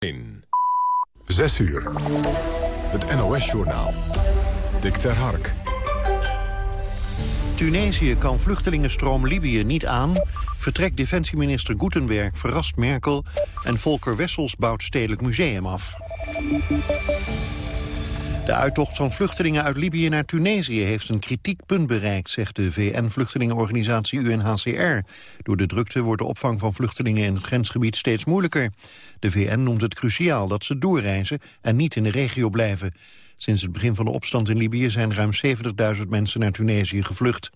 1. 6 uur. Het NOS-journaal. Dick ter Hark. Tunesië kan vluchtelingenstroom Libië niet aan. Vertrekt defensieminister Gutenberg verrast Merkel... en Volker Wessels bouwt Stedelijk Museum af. De uittocht van vluchtelingen uit Libië naar Tunesië heeft een kritiek punt bereikt, zegt de VN-vluchtelingenorganisatie UNHCR. Door de drukte wordt de opvang van vluchtelingen in het grensgebied steeds moeilijker. De VN noemt het cruciaal dat ze doorreizen en niet in de regio blijven. Sinds het begin van de opstand in Libië zijn ruim 70.000 mensen naar Tunesië gevlucht.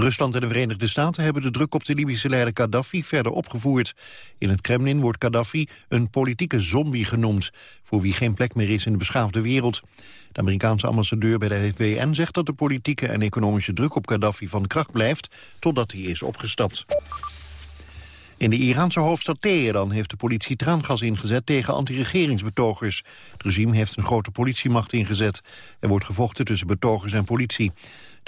Rusland en de Verenigde Staten hebben de druk op de Libische leider Gaddafi verder opgevoerd. In het Kremlin wordt Gaddafi een politieke zombie genoemd, voor wie geen plek meer is in de beschaafde wereld. De Amerikaanse ambassadeur bij de VN zegt dat de politieke en economische druk op Gaddafi van kracht blijft, totdat hij is opgestapt. In de Iraanse hoofdstad Teheran heeft de politie traangas ingezet tegen anti-regeringsbetogers. Het regime heeft een grote politiemacht ingezet. Er wordt gevochten tussen betogers en politie.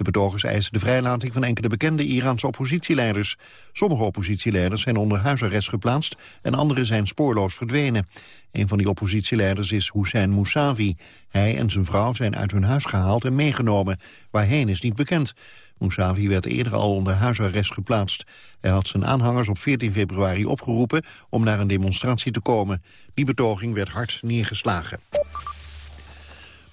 De betogers eisen de vrijlating van enkele bekende Iraanse oppositieleiders. Sommige oppositieleiders zijn onder huisarrest geplaatst en andere zijn spoorloos verdwenen. Een van die oppositieleiders is Hussein Mousavi. Hij en zijn vrouw zijn uit hun huis gehaald en meegenomen. Waarheen is niet bekend. Mousavi werd eerder al onder huisarrest geplaatst. Hij had zijn aanhangers op 14 februari opgeroepen om naar een demonstratie te komen. Die betoging werd hard neergeslagen.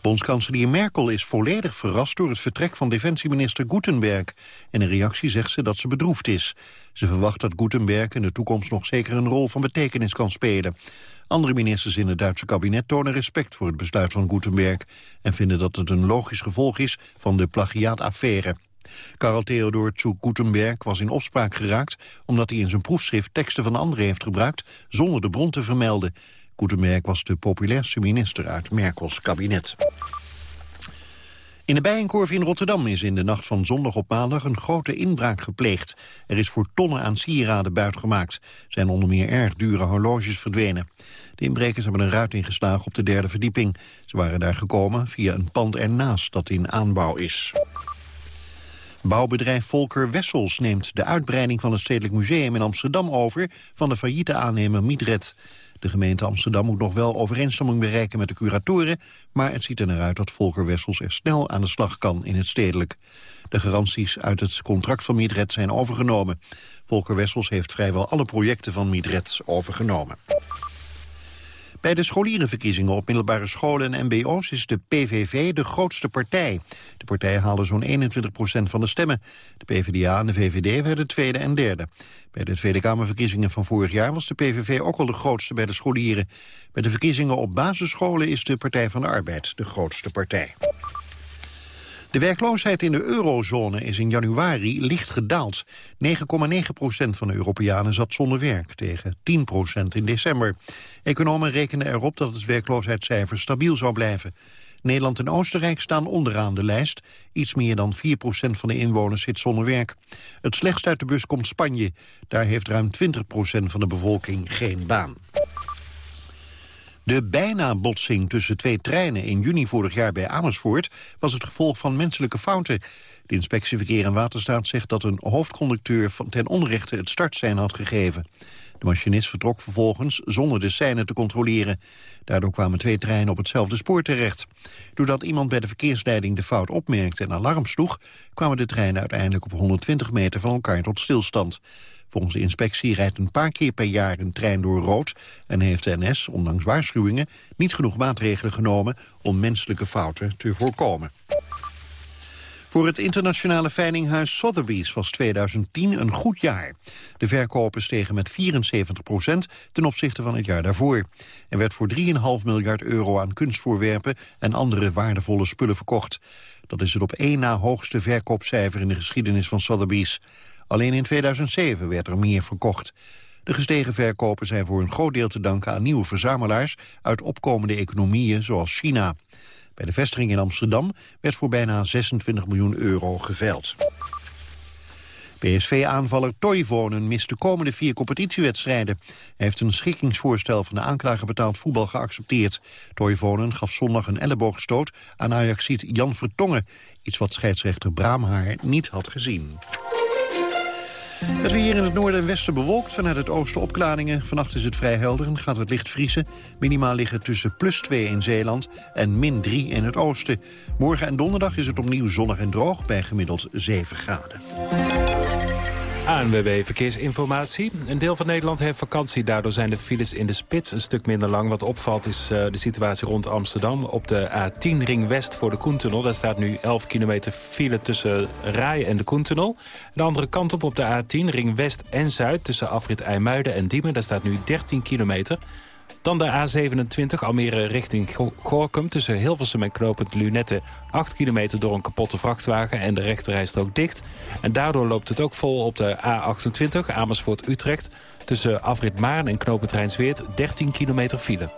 Bondskanselier Merkel is volledig verrast door het vertrek van defensieminister Gutenberg. In een reactie zegt ze dat ze bedroefd is. Ze verwacht dat Gutenberg in de toekomst nog zeker een rol van betekenis kan spelen. Andere ministers in het Duitse kabinet tonen respect voor het besluit van Gutenberg... en vinden dat het een logisch gevolg is van de plagiaataffaire. Karl Theodor zu Gutenberg was in opspraak geraakt... omdat hij in zijn proefschrift teksten van anderen heeft gebruikt... zonder de bron te vermelden. Gutenberg was de populairste minister uit Merkels kabinet. In de Bijenkorf in Rotterdam is in de nacht van zondag op maandag een grote inbraak gepleegd. Er is voor tonnen aan sieraden buitgemaakt. zijn onder meer erg dure horloges verdwenen. De inbrekers hebben een ruit ingeslagen op de derde verdieping. Ze waren daar gekomen via een pand ernaast dat in aanbouw is. Bouwbedrijf Volker Wessels neemt de uitbreiding van het Stedelijk Museum in Amsterdam over van de failliete aannemer Midred. De gemeente Amsterdam moet nog wel overeenstemming bereiken met de curatoren... maar het ziet er naar uit dat Volker Wessels er snel aan de slag kan in het stedelijk. De garanties uit het contract van Midred zijn overgenomen. Volker Wessels heeft vrijwel alle projecten van Midred overgenomen. Bij de scholierenverkiezingen op middelbare scholen en mbo's is de PVV de grootste partij. De partij haalde zo'n 21 procent van de stemmen. De PvdA en de VVD werden tweede en derde. Bij de Tweede Kamerverkiezingen van vorig jaar was de PVV ook al de grootste bij de scholieren. Bij de verkiezingen op basisscholen is de Partij van de Arbeid de grootste partij. De werkloosheid in de eurozone is in januari licht gedaald. 9,9 procent van de Europeanen zat zonder werk, tegen 10 procent in december. Economen rekenen erop dat het werkloosheidscijfer stabiel zou blijven. Nederland en Oostenrijk staan onderaan de lijst. Iets meer dan 4 procent van de inwoners zit zonder werk. Het slechtst uit de bus komt Spanje. Daar heeft ruim 20 procent van de bevolking geen baan. De bijna-botsing tussen twee treinen in juni vorig jaar bij Amersfoort... was het gevolg van menselijke fouten. De inspectie Verkeer en Waterstaat zegt dat een hoofdconducteur... van ten onrechte het startsein had gegeven. De machinist vertrok vervolgens zonder de seinen te controleren. Daardoor kwamen twee treinen op hetzelfde spoor terecht. Doordat iemand bij de verkeersleiding de fout opmerkte en alarm sloeg... kwamen de treinen uiteindelijk op 120 meter van elkaar tot stilstand. Volgens de inspectie rijdt een paar keer per jaar een trein door rood... en heeft de NS, ondanks waarschuwingen, niet genoeg maatregelen genomen... om menselijke fouten te voorkomen. Voor het internationale veilinghuis Sotheby's was 2010 een goed jaar. De verkopen stegen met 74 procent ten opzichte van het jaar daarvoor. Er werd voor 3,5 miljard euro aan kunstvoorwerpen en andere waardevolle spullen verkocht. Dat is het op één na hoogste verkoopcijfer in de geschiedenis van Sotheby's. Alleen in 2007 werd er meer verkocht. De gestegen verkopen zijn voor een groot deel te danken aan nieuwe verzamelaars uit opkomende economieën zoals China. Bij de vestiging in Amsterdam werd voor bijna 26 miljoen euro geveild. PSV-aanvaller Toivonen mist de komende vier competitiewedstrijden. Hij heeft een schikkingsvoorstel van de aanklager betaald voetbal geaccepteerd. Toivonen gaf zondag een elleboogstoot aan Ajaxiet Jan Vertongen. Iets wat scheidsrechter Braamhaar niet had gezien. Het weer in het noorden en westen bewolkt. Vanuit het oosten opklaringen. Vannacht is het vrij helder en gaat het licht vriezen. Minimaal liggen tussen plus 2 in Zeeland en min 3 in het oosten. Morgen en donderdag is het opnieuw zonnig en droog bij gemiddeld 7 graden. ANWB Verkeersinformatie. Een deel van Nederland heeft vakantie. Daardoor zijn de files in de spits een stuk minder lang. Wat opvalt is uh, de situatie rond Amsterdam. Op de A10 Ring West voor de Koentunnel. Daar staat nu 11 kilometer file tussen Rai en de Koentunnel. De andere kant op op de A10 Ring West en Zuid... tussen Afrit IJmuiden en Diemen. Daar staat nu 13 kilometer. Dan de A27 Almere richting Gorkum. Tussen Hilversum en Knopend Lunette 8 kilometer door een kapotte vrachtwagen en de rechterrijstrook dicht. En daardoor loopt het ook vol op de A28 Amersfoort-Utrecht. Tussen Afrit Maarn en Knopend Rijnsweert 13 kilometer file.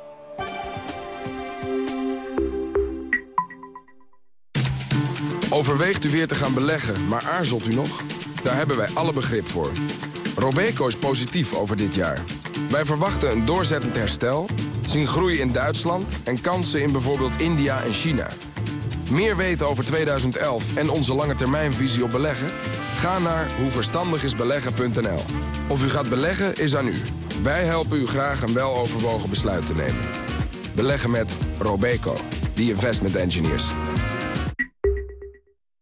Overweegt u weer te gaan beleggen, maar aarzelt u nog? Daar hebben wij alle begrip voor. Robeco is positief over dit jaar. Wij verwachten een doorzettend herstel, zien groei in Duitsland... en kansen in bijvoorbeeld India en China. Meer weten over 2011 en onze lange termijnvisie op beleggen? Ga naar hoeverstandigisbeleggen.nl. Of u gaat beleggen is aan u. Wij helpen u graag een weloverwogen besluit te nemen. Beleggen met Robeco, the investment engineers.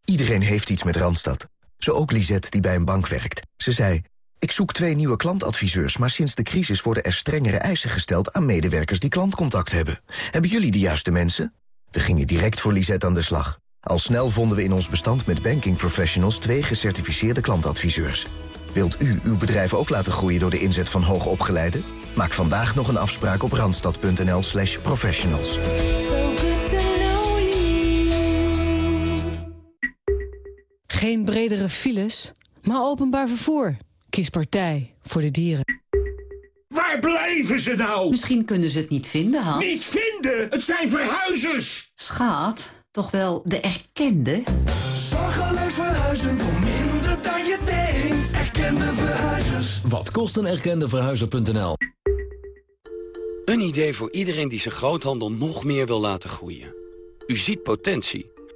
Iedereen heeft iets met Randstad. Zo ook Lisette, die bij een bank werkt. Ze zei... Ik zoek twee nieuwe klantadviseurs, maar sinds de crisis worden er strengere eisen gesteld aan medewerkers die klantcontact hebben. Hebben jullie de juiste mensen? We gingen direct voor Lisette aan de slag. Al snel vonden we in ons bestand met banking professionals twee gecertificeerde klantadviseurs. Wilt u uw bedrijf ook laten groeien door de inzet van hoogopgeleiden? Maak vandaag nog een afspraak op randstad.nl slash professionals. Geen bredere files, maar openbaar vervoer. Kies partij voor de dieren. Waar blijven ze nou? Misschien kunnen ze het niet vinden, Hans. Niet vinden? Het zijn verhuizers! Schaat, toch wel de erkende? Zorgeloos verhuizen voor minder dan je denkt. Erkende verhuizers. Wat kost een erkende verhuizer.nl? Een idee voor iedereen die zijn groothandel nog meer wil laten groeien. U ziet potentie,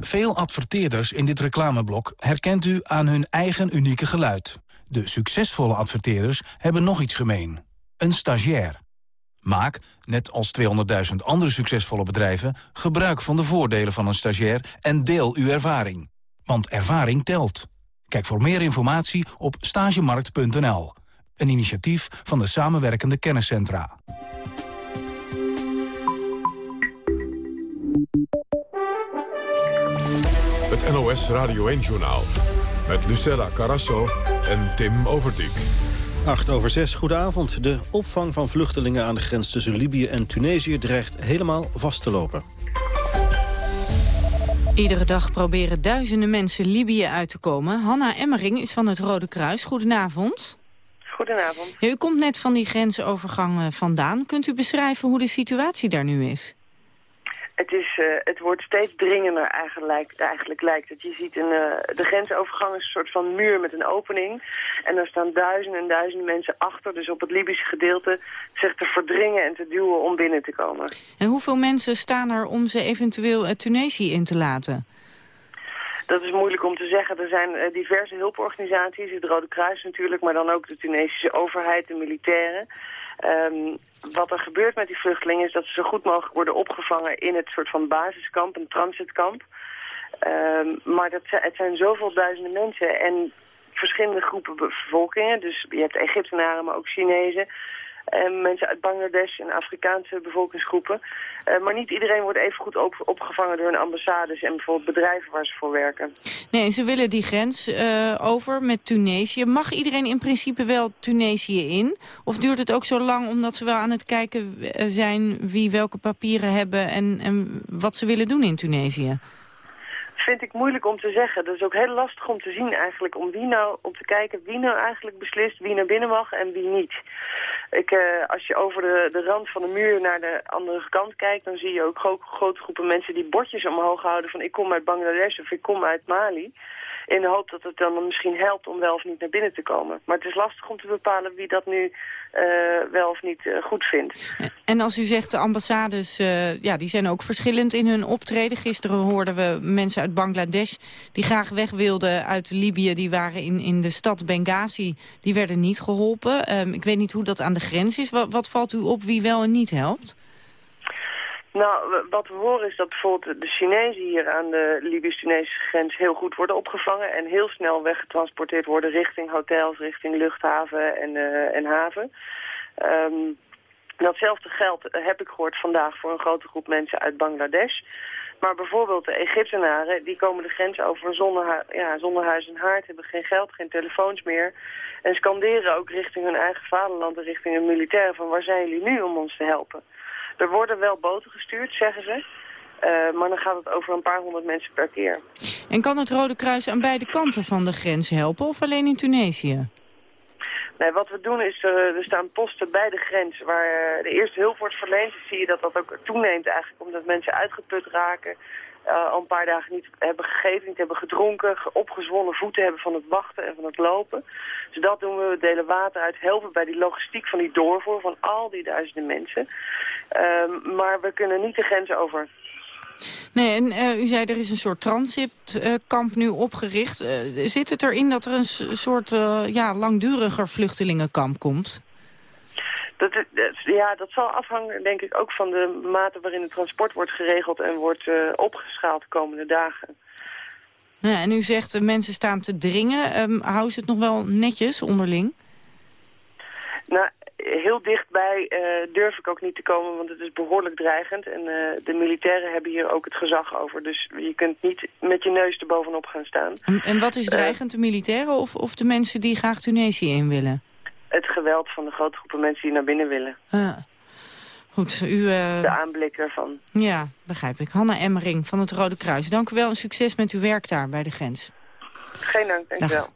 Veel adverteerders in dit reclameblok herkent u aan hun eigen unieke geluid. De succesvolle adverteerders hebben nog iets gemeen. Een stagiair. Maak, net als 200.000 andere succesvolle bedrijven... gebruik van de voordelen van een stagiair en deel uw ervaring. Want ervaring telt. Kijk voor meer informatie op stagemarkt.nl. Een initiatief van de samenwerkende kenniscentra. Het NOS Radio 1-journaal. Met Lucella Carasso en Tim Overdijk. 8 over 6, goedenavond. De opvang van vluchtelingen aan de grens tussen Libië en Tunesië... dreigt helemaal vast te lopen. Iedere dag proberen duizenden mensen Libië uit te komen. Hanna Emmering is van het Rode Kruis. Goedenavond. Goedenavond. u komt net van die grensovergang vandaan. Kunt u beschrijven hoe de situatie daar nu is? Het, is, uh, het wordt steeds dringender eigenlijk, eigenlijk lijkt het. Je ziet een, uh, de grensovergang is een soort van muur met een opening. En daar staan duizenden en duizenden mensen achter. Dus op het Libische gedeelte zich te verdringen en te duwen om binnen te komen. En hoeveel mensen staan er om ze eventueel uh, Tunesië in te laten? Dat is moeilijk om te zeggen. Er zijn uh, diverse hulporganisaties, het Rode Kruis natuurlijk, maar dan ook de Tunesische overheid, de militairen. Um, wat er gebeurt met die vluchtelingen is dat ze zo goed mogelijk worden opgevangen in het soort van basiskamp, een transitkamp. Um, maar dat, het zijn zoveel duizenden mensen en verschillende groepen bevolkingen. Dus je hebt Egyptenaren, maar ook Chinezen. En mensen uit Bangladesh en Afrikaanse bevolkingsgroepen. Uh, maar niet iedereen wordt even goed op, opgevangen door hun ambassades en bijvoorbeeld bedrijven waar ze voor werken. Nee, ze willen die grens uh, over met Tunesië. Mag iedereen in principe wel Tunesië in? Of duurt het ook zo lang omdat ze wel aan het kijken zijn wie welke papieren hebben en, en wat ze willen doen in Tunesië? vind ik moeilijk om te zeggen. Dat is ook heel lastig om te zien eigenlijk. Om, wie nou, om te kijken wie nou eigenlijk beslist wie naar binnen mag en wie niet. Ik, uh, als je over de, de rand van de muur naar de andere kant kijkt... dan zie je ook grote groepen mensen die bordjes omhoog houden... van ik kom uit Bangladesh of ik kom uit Mali in de hoop dat het dan misschien helpt om wel of niet naar binnen te komen. Maar het is lastig om te bepalen wie dat nu uh, wel of niet uh, goed vindt. En als u zegt de ambassades, uh, ja, die zijn ook verschillend in hun optreden. Gisteren hoorden we mensen uit Bangladesh die graag weg wilden uit Libië. Die waren in, in de stad Benghazi, die werden niet geholpen. Um, ik weet niet hoe dat aan de grens is. Wat valt u op wie wel en niet helpt? Nou, wat we horen is dat bijvoorbeeld de Chinezen hier aan de Libisch-Tunesische grens heel goed worden opgevangen en heel snel weggetransporteerd worden richting hotels, richting luchthaven en, uh, en haven. Um, datzelfde geld heb ik gehoord vandaag voor een grote groep mensen uit Bangladesh. Maar bijvoorbeeld de Egyptenaren, die komen de grens over zonder, ja, zonder huis en haard, hebben geen geld, geen telefoons meer. En scanderen ook richting hun eigen vaderland en richting hun militairen van waar zijn jullie nu om ons te helpen. Er worden wel boten gestuurd, zeggen ze. Uh, maar dan gaat het over een paar honderd mensen per keer. En kan het Rode Kruis aan beide kanten van de grens helpen of alleen in Tunesië? Nee, wat we doen is, uh, er staan posten bij de grens waar de eerste hulp wordt verleend. zie je dat dat ook toeneemt eigenlijk, omdat mensen uitgeput raken. Uh, al een paar dagen niet hebben gegeten, niet hebben gedronken, opgezwollen voeten hebben van het wachten en van het lopen. Dus dat doen we, we delen water uit, helpen bij die logistiek van die doorvoer van al die duizenden mensen. Uh, maar we kunnen niet de grens over. Nee, en uh, u zei er is een soort transitkamp nu opgericht. Zit het erin dat er een soort ja, langduriger vluchtelingenkamp komt? Dat, dat, ja, dat zal afhangen denk ik ook van de mate waarin het transport wordt geregeld en wordt opgeschaald de komende dagen. Ja, en u zegt mensen staan te dringen. Um, houden ze het nog wel netjes onderling? Nou, heel dichtbij uh, durf ik ook niet te komen, want het is behoorlijk dreigend. En uh, de militairen hebben hier ook het gezag over. Dus je kunt niet met je neus er bovenop gaan staan. En, en wat is dreigend, de militairen of, of de mensen die graag Tunesië in willen? Het geweld van de grote groepen mensen die naar binnen willen. Ah. Goed, u... Uh... De aanblik ervan. Ja, begrijp ik. Hanna Emmering van het Rode Kruis. Dank u wel en succes met uw werk daar bij de grens. Geen dank, dank u wel.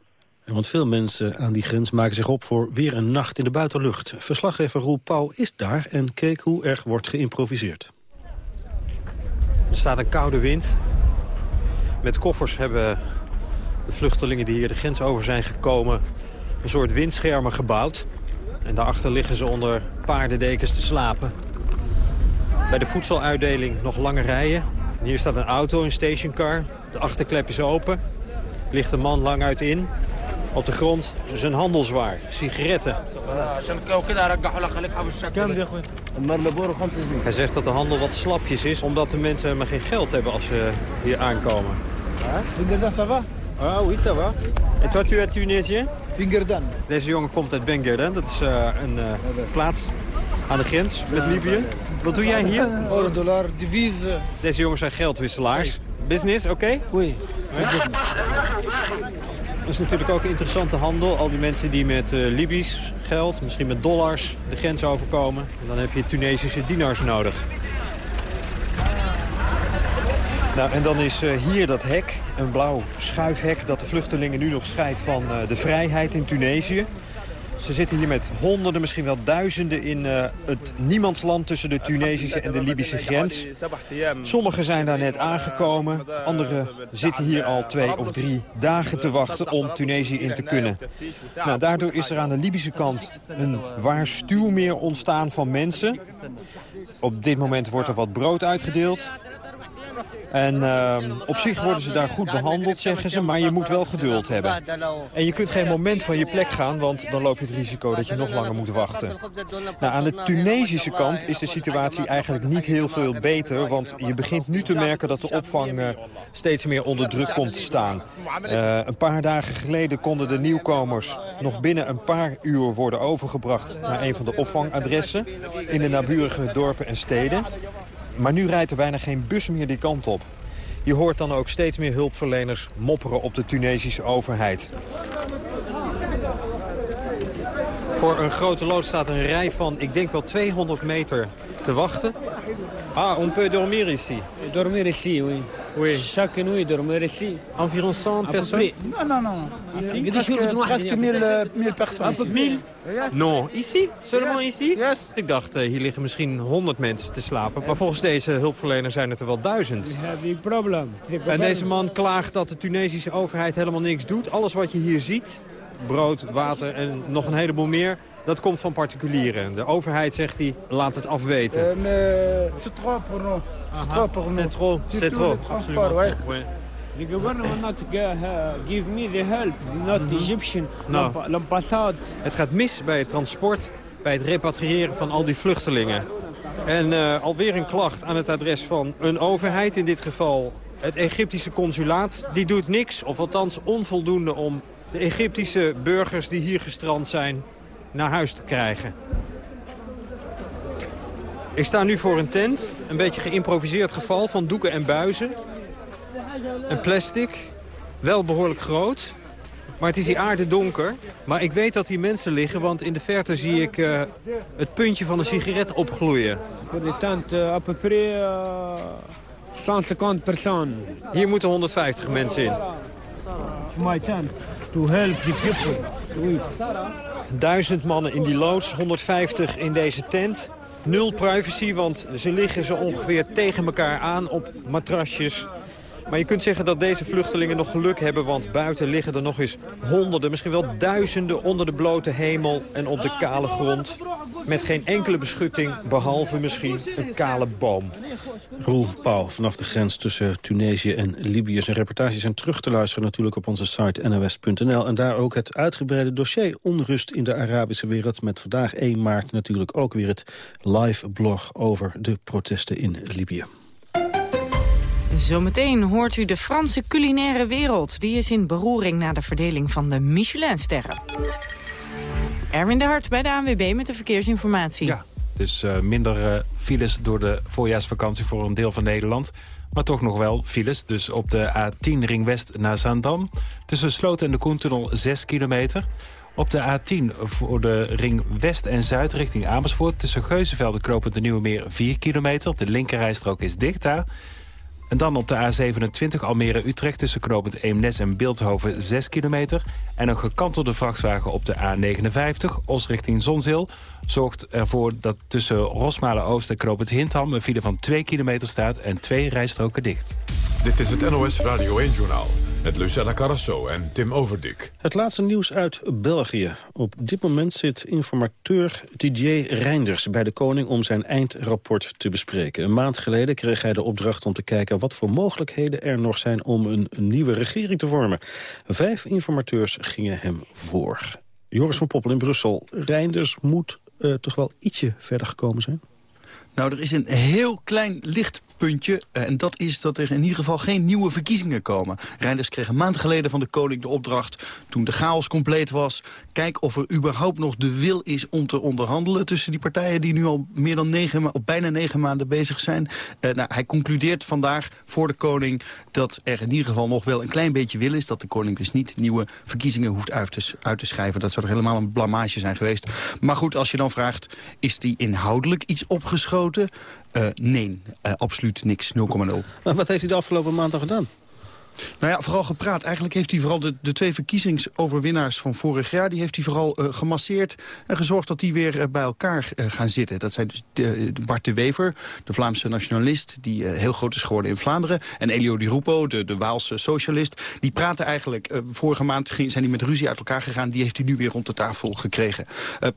Want veel mensen aan die grens maken zich op voor weer een nacht in de buitenlucht. Verslaggever Roel Pauw is daar en keek hoe er wordt geïmproviseerd. Er staat een koude wind. Met koffers hebben de vluchtelingen die hier de grens over zijn gekomen... een soort windschermen gebouwd. En daarachter liggen ze onder paardendekens te slapen. Bij de voedseluitdeling nog lange rijen. hier staat een auto, een stationcar. De achterklep is open. Ligt een man lang uit in. Op de grond zijn handelswaar, sigaretten. Hij zegt dat de handel wat slapjes is, omdat de mensen helemaal geen geld hebben als ze hier aankomen. Ah, oui, ça va. En toi, tu es Tunisien? Bengerdan. Deze jongen komt uit Bengerdan, dat is uh, een uh, plaats aan de grens met Libië. Wat doe jij hier? Euro, dollar, devise. Deze jongens zijn geldwisselaars. Business, oké? Okay? Oui. Dat is natuurlijk ook een interessante handel. Al die mensen die met uh, Libisch geld, misschien met dollars, de grens overkomen. En dan heb je Tunesische dinars nodig. Nou, en dan is uh, hier dat hek, een blauw schuifhek... dat de vluchtelingen nu nog scheidt van uh, de vrijheid in Tunesië. Ze zitten hier met honderden, misschien wel duizenden in uh, het niemandsland tussen de Tunesische en de Libische grens. Sommigen zijn daar net aangekomen, anderen zitten hier al twee of drie dagen te wachten om Tunesië in te kunnen. Nou, daardoor is er aan de Libische kant een waar stuwmeer ontstaan van mensen. Op dit moment wordt er wat brood uitgedeeld. En ehm, op zich worden ze daar goed behandeld, zeggen ze, maar je moet wel geduld hebben. En je kunt geen moment van je plek gaan, want dan loop je het risico dat je nog langer moet wachten. Nou, aan de Tunesische kant is de situatie eigenlijk niet heel veel beter, want je begint nu te merken dat de opvang uh, steeds meer onder druk komt te staan. Uh, een paar dagen geleden konden de nieuwkomers nog binnen een paar uur worden overgebracht naar een van de opvangadressen in de naburige dorpen en steden. Maar nu rijdt er bijna geen bus meer die kant op. Je hoort dan ook steeds meer hulpverleners mopperen op de Tunesische overheid. Voor een grote loods staat een rij van, ik denk wel 200 meter te wachten. Ah, on peut dormir ici. Dormir ici, oui. Oui. Chaque nuit, dormir ici. Environ 100 personnes Non, non, non. Presque, presque 1000 1000 personnes. Un peu 1000 Non, ici? Seulement ici? Yes. Ik dacht, uh, hier liggen misschien 100 mensen te slapen. Maar volgens deze hulpverlener zijn het er wel duizend. We have big problem. En deze man klaagt dat de Tunesische overheid helemaal niks doet. Alles wat je hier ziet, brood, water en nog een heleboel meer... dat komt van particulieren. De overheid, zegt hij, laat het afweten. Mais c'est trop pour nous. C'est trop pour nous. C'est trop, c'est trop. The government not give me the help, not Egyptian. No. L'ambassade. Het gaat mis bij het transport, bij het repatriëren van al die vluchtelingen. En uh, alweer een klacht aan het adres van een overheid, in dit geval het Egyptische consulaat. Die doet niks, of althans onvoldoende om de Egyptische burgers die hier gestrand zijn naar huis te krijgen. Ik sta nu voor een tent, een beetje geïmproviseerd geval van doeken en buizen. Een plastic, wel behoorlijk groot, maar het is hier aardedonker. Maar ik weet dat hier mensen liggen, want in de verte zie ik uh, het puntje van een sigaret opgloeien. Pour de tente, à peu près uh, 150 personnes. Hier moeten 150 mensen in. My tent to help the people. Duizend mannen in die loods, 150 in deze tent. Nul privacy, want ze liggen zo ongeveer tegen elkaar aan op matrasjes. Maar je kunt zeggen dat deze vluchtelingen nog geluk hebben... want buiten liggen er nog eens honderden, misschien wel duizenden... onder de blote hemel en op de kale grond. Met geen enkele beschutting, behalve misschien een kale boom. Roel Pauw vanaf de grens tussen Tunesië en Libië. Zijn reportages zijn terug te luisteren natuurlijk op onze site nos.nl. En daar ook het uitgebreide dossier Onrust in de Arabische wereld... met vandaag 1 maart natuurlijk ook weer het live blog over de protesten in Libië. Zometeen hoort u de Franse culinaire wereld. Die is in beroering na de verdeling van de Michelinsterren. Erwin de Hart bij de ANWB met de verkeersinformatie. Ja, dus minder uh, files door de voorjaarsvakantie voor een deel van Nederland. Maar toch nog wel files. Dus op de A10 Ring West naar Zaandam. Tussen Sloten en de Koentunnel 6 kilometer. Op de A10 voor de ring West en Zuid richting Amersfoort... tussen Geuzenveld en Knopend de Nieuwe Meer 4 kilometer. De linkerrijstrook is dicht daar. En dan op de A27 Almere-Utrecht tussen knooppunt Eemnes en Beeldhoven 6 kilometer. En een gekantelde vrachtwagen op de A59, Os richting Zonzeel... zorgt ervoor dat tussen Rosmalen-Oost en knooppunt Hintham... een file van 2 kilometer staat en twee rijstroken dicht. Dit is het NOS Radio 1-journaal met Lucella Carrasso en Tim Overdik. Het laatste nieuws uit België. Op dit moment zit informateur TJ Reinders bij de koning om zijn eindrapport te bespreken. Een maand geleden kreeg hij de opdracht om te kijken wat voor mogelijkheden er nog zijn om een, nieuwe regering te vormen. Vijf informateurs gingen hem voor. Joris van Poppel in Brussel. Reinders moet uh, toch wel ietsje verder gekomen zijn? Nou, er is een heel klein lichtpuntje. En dat is dat er in ieder geval geen nieuwe verkiezingen komen. Reinders kreeg een maand geleden van de koning de opdracht... toen de chaos compleet was... kijk of er überhaupt nog de wil is om te onderhandelen... tussen die partijen die nu al meer dan negen, of bijna negen maanden bezig zijn. Uh, nou, hij concludeert vandaag voor de koning dat er in ieder geval nog wel een klein beetje wil is. Dat de koning dus niet nieuwe verkiezingen hoeft uit te, uit te schrijven. Dat zou toch helemaal een blamage zijn geweest. Maar goed, als je dan vraagt, is die inhoudelijk iets opgeschoten? Uh, nee, uh, absoluut niks, 0,0. Maar wat heeft hij de afgelopen maand al gedaan? Nou ja, vooral gepraat. Eigenlijk heeft hij vooral de, twee verkiezingsoverwinnaars van vorig jaar... die heeft hij vooral uh, gemasseerd en gezorgd dat die weer uh, bij elkaar uh, gaan zitten. Dat zijn dus de, Bart de Wever, de Vlaamse nationalist... die heel groot is geworden in Vlaanderen. En Elio Di Rupo, de, de Waalse socialist. Die praten eigenlijk... vorige maand ging, zijn die met ruzie uit elkaar gegaan. Die heeft hij nu weer rond de tafel gekregen.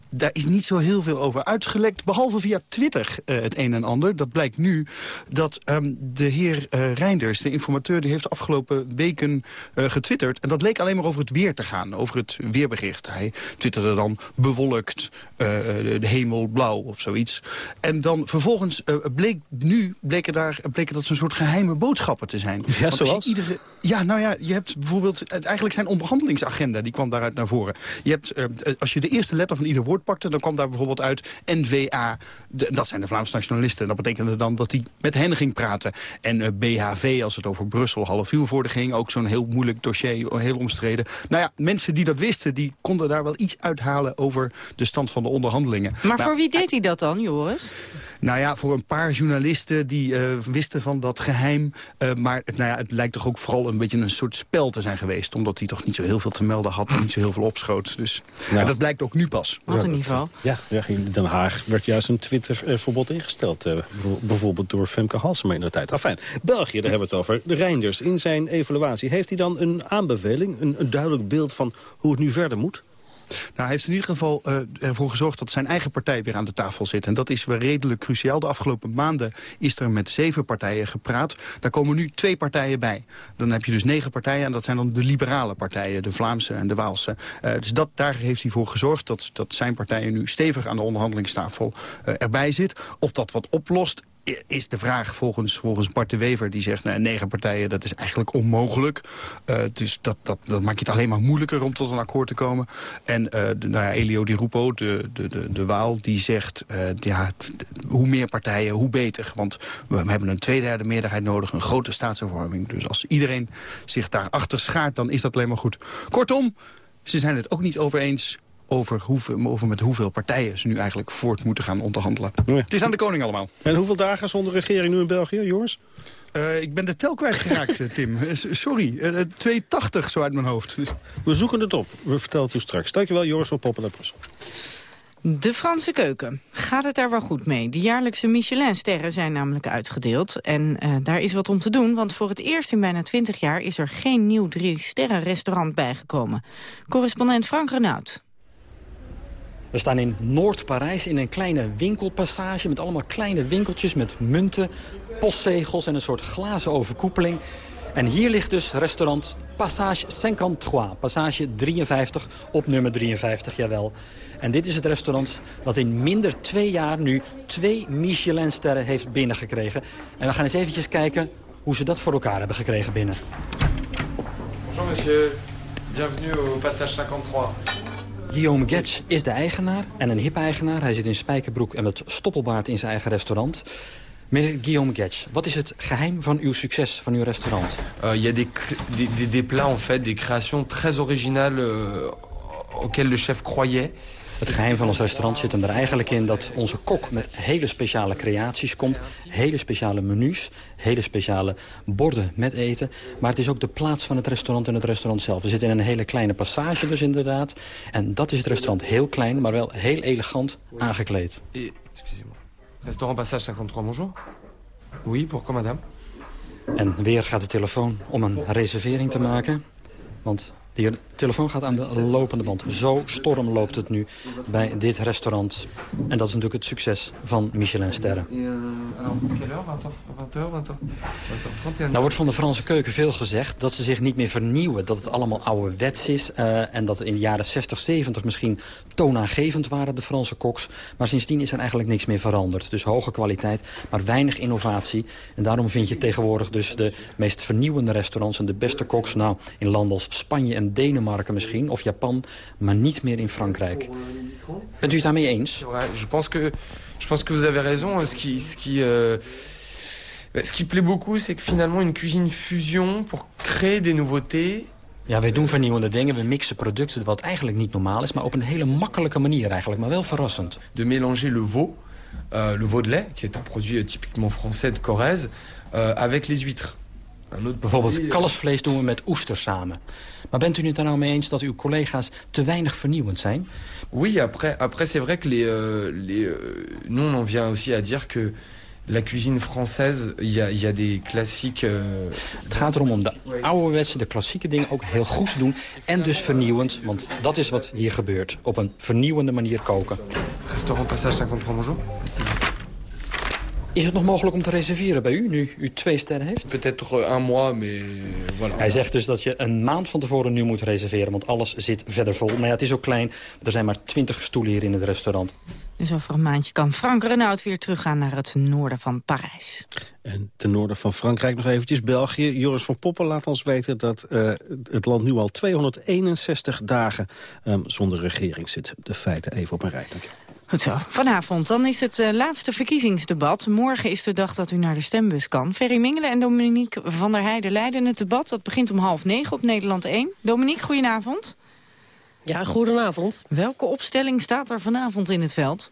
daar is niet zo heel veel over uitgelekt. Behalve via Twitter het een en ander. Dat blijkt nu dat um, de heer Reinders, de informateur... die heeft afgelopen weken uh, getwitterd. En dat leek alleen maar over het weer te gaan, over het weerbericht. Hij twitterde dan bewolkt, uh, de hemel blauw of zoiets. En dan vervolgens uh, bleek nu, bleken daar, bleken dat zo'n soort geheime boodschappen te zijn. Ja, zoals? Iedere, ja, nou ja, je hebt bijvoorbeeld, eigenlijk zijn onderhandelingsagenda, die kwam daaruit naar voren. Je hebt, als je de eerste letter van ieder woord pakte, dan kwam daar bijvoorbeeld uit NVA. Dat zijn de Vlaamse nationalisten. Dat betekende dan dat hij met hen ging praten. En BHV, als het over Brussel half uur voor ging. Ook zo'n heel moeilijk dossier, heel omstreden. Nou ja, mensen die dat wisten, die konden daar wel iets uithalen over de stand van de onderhandelingen. Maar nou, voor wie deed hij dat dan, Joris? Nou ja, voor een paar journalisten die uh, wisten van dat geheim. Uh, maar nou ja, het lijkt toch ook vooral een beetje een soort spel te zijn geweest. Omdat hij toch niet zo heel veel te melden had en niet zo heel veel opschoot. Dus ja. dat blijkt ook nu pas. Wat in ieder geval. Ja, in Den Haag werd juist een Twitter-verbod ingesteld. Uh, bijvoorbeeld door Femke Halsema in de tijd. Enfin, België, daar hebben we het over. De Reinders in zijn evaluatie. Heeft hij dan een aanbeveling, een, een duidelijk beeld van hoe het nu verder moet? Nou, hij heeft in ieder geval uh, ervoor gezorgd dat zijn eigen partij weer aan de tafel zit. En dat is wel redelijk cruciaal. De afgelopen maanden is er met zeven partijen gepraat. Daar komen nu twee partijen bij. Dan heb je dus negen partijen en dat zijn dan de liberale partijen. De Vlaamse en de Waalse. Uh, dus dat, daar heeft hij voor gezorgd dat, dat zijn partijen nu stevig aan de onderhandelingstafel uh, erbij zit. Of dat wat oplost is de vraag volgens, volgens Bart de Wever... die zegt, nou, negen partijen, dat is eigenlijk onmogelijk. Uh, dus dat, dat, dat maakt het alleen maar moeilijker om tot een akkoord te komen. En uh, de, nou ja, Elio Di Rupo, de, de, de, de Waal, die zegt... Uh, ja, hoe meer partijen, hoe beter. Want we hebben een tweederde meerderheid nodig, een grote staatshervorming. Dus als iedereen zich daarachter schaart, dan is dat alleen maar goed. Kortom, ze zijn het ook niet over eens over, hoeveel, over met hoeveel partijen ze nu eigenlijk voort moeten gaan onderhandelen. Ja. Het is aan de koning allemaal. En hoeveel dagen zonder regering nu in België, Joris? Uh, ik ben de tel kwijtgeraakt, eh, Tim. sorry, uh, 280 zo uit mijn hoofd. We zoeken het op. We vertellen het u straks. Dankjewel, Joris van Poppen Brussel. De Franse keuken. Gaat het daar wel goed mee? De jaarlijkse Michelin-sterren zijn namelijk uitgedeeld. En uh, daar is wat om te doen, want voor het eerst in bijna 20 jaar... is er geen nieuw drie-sterren-restaurant bijgekomen. Correspondent Frank Renaud. We staan in Noord-Parijs in een kleine winkelpassage... met allemaal kleine winkeltjes met munten, postzegels en een soort glazen overkoepeling. En hier ligt dus restaurant Passage 53, passage 53 op nummer 53, jawel. En dit is het restaurant dat in minder twee jaar nu twee Michelin-sterren heeft binnengekregen. En we gaan eens eventjes kijken hoe ze dat voor elkaar hebben gekregen binnen. Bonjour monsieur, bienvenue au Passage 53. Guillaume Getsch is de eigenaar en een hip-eigenaar. Hij zit in spijkerbroek en met stoppelbaard in zijn eigen restaurant. Meneer Guillaume Getsch, wat is het geheim van uw succes, van uw restaurant? Il uh, y a des, des, des, plats, en fait, des créations très originales euh, auxquelles le chef croyait. Het geheim van ons restaurant zit hem er eigenlijk in dat onze kok met hele speciale creaties komt. Hele speciale menus, hele speciale borden met eten. Maar het is ook de plaats van het restaurant en het restaurant zelf. We zitten in een hele kleine passage dus inderdaad. En dat is het restaurant heel klein, maar wel heel elegant aangekleed. Excusez-moi. Restaurant Passage 53, bonjour. Oui, pourquoi madame? En weer gaat de telefoon om een reservering te maken. Want de telefoon gaat aan de lopende band. Zo storm loopt het nu bij dit restaurant. En dat is natuurlijk het succes van Michelin-sterren. Nou wordt van de Franse keuken veel gezegd dat ze zich niet meer vernieuwen. Dat het allemaal ouderwets is. Uh, en dat in de jaren 60, 70 misschien toonaangevend waren de Franse koks. Maar sindsdien is er eigenlijk niks meer veranderd. Dus hoge kwaliteit, maar weinig innovatie. En daarom vind je tegenwoordig dus de meest vernieuwende restaurants... en de beste koks nou, in landen als Spanje en Denemarken misschien, of Japan, maar niet meer in Frankrijk. Bent u het daarmee eens? Je pense que, je pense que vous avez raison. Ce qui, ce qui, euh, ce qui plaît beaucoup, c'est que finalement une cuisine fusion pour créer des nouveautés... Ja, wij doen vernieuwende dingen. We mixen producten, wat eigenlijk niet normaal is... maar op een hele makkelijke manier eigenlijk, maar wel verrassend. De mélanger le veau, uh, le veau de lait... qui est un produit typiquement français de Corrèze... Uh, avec les huîtres. Bijvoorbeeld kalfsvlees doen we met oesters samen. Maar bent u het er nou mee eens dat uw collega's te weinig vernieuwend zijn? Oui, après, après c'est vrai que les, euh, les, euh, nous on en vient aussi à dire que la cuisine française, il y a, y a des classiques... Uh... Het gaat erom om de ouderwetse, de klassieke dingen ook heel goed te doen. En dus vernieuwend, want dat is wat hier gebeurt. Op een vernieuwende manier koken. Restaurant Passage 53 bonjour. Is het nog mogelijk om te reserveren bij u, nu u twee sterren heeft? Peut-être un mois, mais voilà. Hij zegt dus dat je een maand van tevoren nu moet reserveren... want alles zit verder vol. Maar ja, het is ook klein. Er zijn maar twintig stoelen hier in het restaurant. Dus over een maandje kan Frank Renaud weer teruggaan naar het noorden van Parijs. En ten noorden van Frankrijk nog eventjes België. Joris van Poppen laat ons weten dat uh, het land nu al 261 dagen um, zonder regering zit. De feiten even op een rij. Dank je. Goed zo. Vanavond dan is het uh, laatste verkiezingsdebat. Morgen is de dag dat u naar de stembus kan. Ferry Mingelen en Dominique van der Heijden leiden het debat. Dat begint om half negen op Nederland 1. Dominique, goedenavond. Ja, goedenavond. Welke opstelling staat er vanavond in het veld?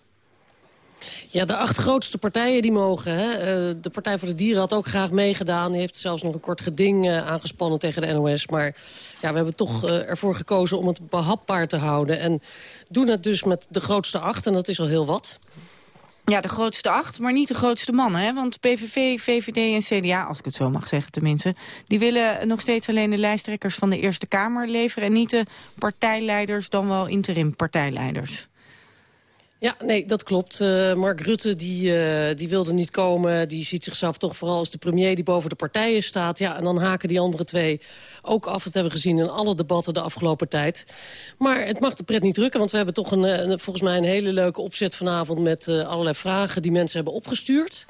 Ja, de acht grootste partijen die mogen. Hè. Uh, de Partij voor de Dieren had ook graag meegedaan. Die heeft zelfs nog een kort geding uh, aangespannen tegen de NOS. Maar ja, we hebben toch uh, ervoor gekozen om het behapbaar te houden. En doen het dus met de grootste acht. En dat is al heel wat. Ja, de grootste acht, maar niet de grootste mannen. Hè? Want PVV, VVD en CDA, als ik het zo mag zeggen tenminste... die willen nog steeds alleen de lijsttrekkers van de Eerste Kamer leveren... en niet de partijleiders, dan wel interim partijleiders. Ja, nee, dat klopt. Uh, Mark Rutte die, uh, die wilde niet komen. Die ziet zichzelf toch vooral als de premier die boven de partijen staat. Ja, en dan haken die andere twee ook af. Dat hebben we gezien in alle debatten de afgelopen tijd. Maar het mag de pret niet drukken, want we hebben toch een, een volgens mij een hele leuke opzet vanavond... met allerlei vragen die mensen hebben opgestuurd.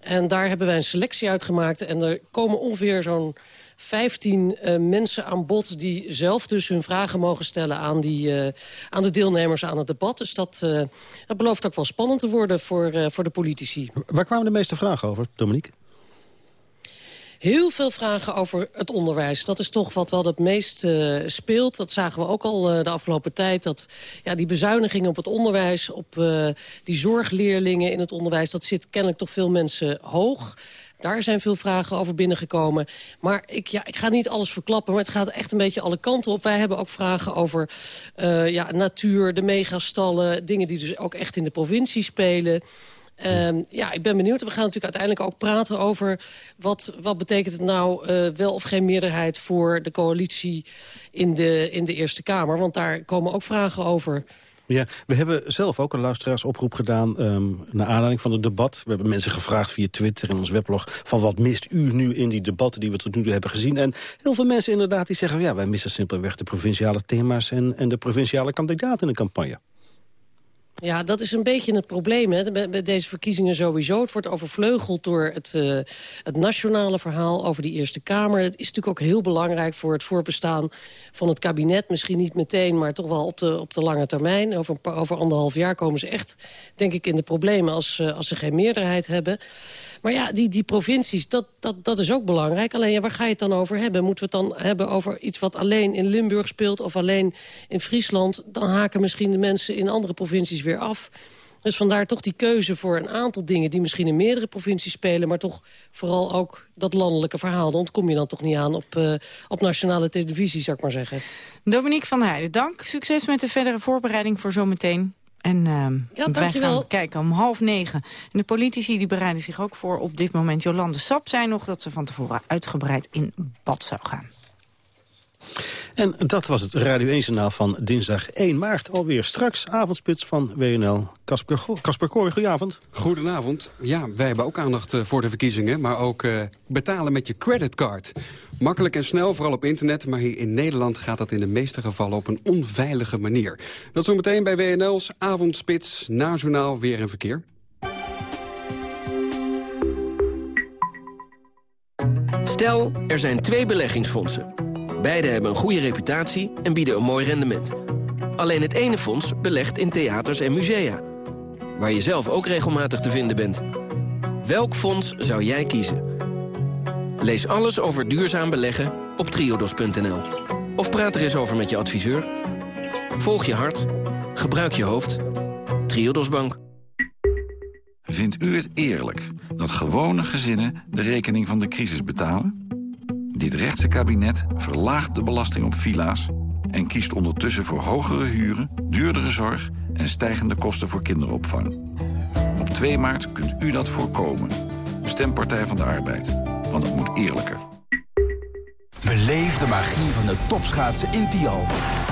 En daar hebben wij een selectie uit gemaakt. En er komen ongeveer zo'n 15 uh, mensen aan bod... die zelf dus hun vragen mogen stellen aan, die, uh, aan de deelnemers aan het debat. Dus dat, uh, dat belooft ook wel spannend te worden voor, voor de politici. Waar kwamen de meeste vragen over, Dominique? Heel veel vragen over het onderwijs. Dat is toch wat wel het meest uh, speelt. Dat zagen we ook al uh, de afgelopen tijd. Dat ja, die bezuinigingen op het onderwijs, op uh, die zorgleerlingen in het onderwijs... dat zit kennelijk toch veel mensen hoog. Daar zijn veel vragen over binnengekomen. Maar ik, ja, ik ga niet alles verklappen, maar het gaat echt een beetje alle kanten op. Wij hebben ook vragen over uh, ja, natuur, de megastallen... dingen die dus ook echt in de provincie spelen... Um, ja, ik ben benieuwd. We gaan natuurlijk uiteindelijk ook praten over... wat, wat betekent het nou uh, wel of geen meerderheid voor de coalitie in de, in de Eerste Kamer. Want daar komen ook vragen over. Ja, we hebben zelf ook een luisteraarsoproep gedaan... Um, naar aanleiding van het debat. We hebben mensen gevraagd via Twitter en ons weblog... van wat mist u nu in die debatten die we tot nu toe hebben gezien. En heel veel mensen inderdaad die zeggen... ja, wij missen simpelweg de provinciale thema's... en, en de provinciale kandidaten in de campagne. Ja, dat is een beetje het probleem hè, bij deze verkiezingen sowieso. Het wordt overvleugeld door het, uh, het nationale verhaal over die Eerste Kamer. Het is natuurlijk ook heel belangrijk voor het voorbestaan van het kabinet. Misschien niet meteen, maar toch wel op de, op de lange termijn. Over, over anderhalf jaar komen ze echt, denk ik, in de problemen... als, uh, als ze geen meerderheid hebben. Maar ja, die, die provincies, dat, dat, dat is ook belangrijk. Alleen, ja, waar ga je het dan over hebben? Moeten we het dan hebben over iets wat alleen in Limburg speelt... of alleen in Friesland? Dan haken misschien de mensen in andere provincies weer af. Dus vandaar toch die keuze voor een aantal dingen... die misschien in meerdere provincies spelen... maar toch vooral ook dat landelijke verhaal. Daar ontkom je dan toch niet aan op, uh, op nationale televisie, zou ik maar zeggen. Dominique van Heijden, dank. Succes met de verdere voorbereiding voor zometeen. En uh, ja, wij gaan kijken om half negen. En de politici die bereiden zich ook voor op dit moment. Jolande Sap zei nog dat ze van tevoren uitgebreid in bad zou gaan. En dat was het Radio 1-journaal van dinsdag 1 maart. Alweer straks avondspits van WNL. Casper Kooi, goedenavond. Goedenavond. Ja, wij hebben ook aandacht uh, voor de verkiezingen... maar ook uh, betalen met je creditcard. Makkelijk en snel, vooral op internet... maar hier in Nederland gaat dat in de meeste gevallen op een onveilige manier. Dat zometeen bij WNL's avondspits, na journaal weer in verkeer. Stel, er zijn twee beleggingsfondsen... Beide hebben een goede reputatie en bieden een mooi rendement. Alleen het ene fonds belegt in theaters en musea. Waar je zelf ook regelmatig te vinden bent. Welk fonds zou jij kiezen? Lees alles over duurzaam beleggen op triodos.nl. Of praat er eens over met je adviseur. Volg je hart. Gebruik je hoofd. Triodos Bank. Vindt u het eerlijk dat gewone gezinnen de rekening van de crisis betalen? Dit rechtse kabinet verlaagt de belasting op villa's... en kiest ondertussen voor hogere huren, duurdere zorg... en stijgende kosten voor kinderopvang. Op 2 maart kunt u dat voorkomen. Stem Partij van de Arbeid, want het moet eerlijker. Beleef de magie van de topschaatsen in Tialf.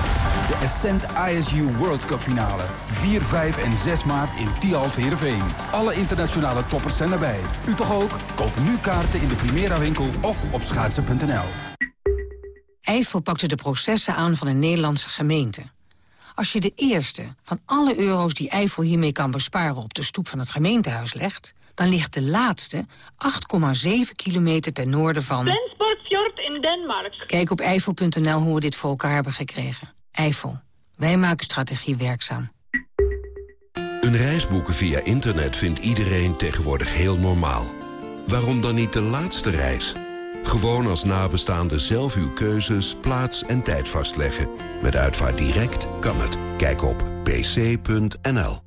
De Ascent ISU World Cup finale. 4, 5 en 6 maart in Tialf Heerenveen. Alle internationale toppers zijn erbij. U toch ook? Koop nu kaarten in de Primera winkel of op schaatsen.nl. Eiffel pakte de processen aan van een Nederlandse gemeente. Als je de eerste van alle euro's die Eiffel hiermee kan besparen... op de stoep van het gemeentehuis legt... dan ligt de laatste 8,7 kilometer ten noorden van... Flensburg in Denemarken. Kijk op eiffel.nl hoe we dit voor elkaar hebben gekregen. Eiffel. Wij maken strategie werkzaam. Een reis boeken via internet vindt iedereen tegenwoordig heel normaal. Waarom dan niet de laatste reis? Gewoon als nabestaande zelf uw keuzes, plaats en tijd vastleggen. Met Uitvaart Direct kan het. Kijk op pc.nl.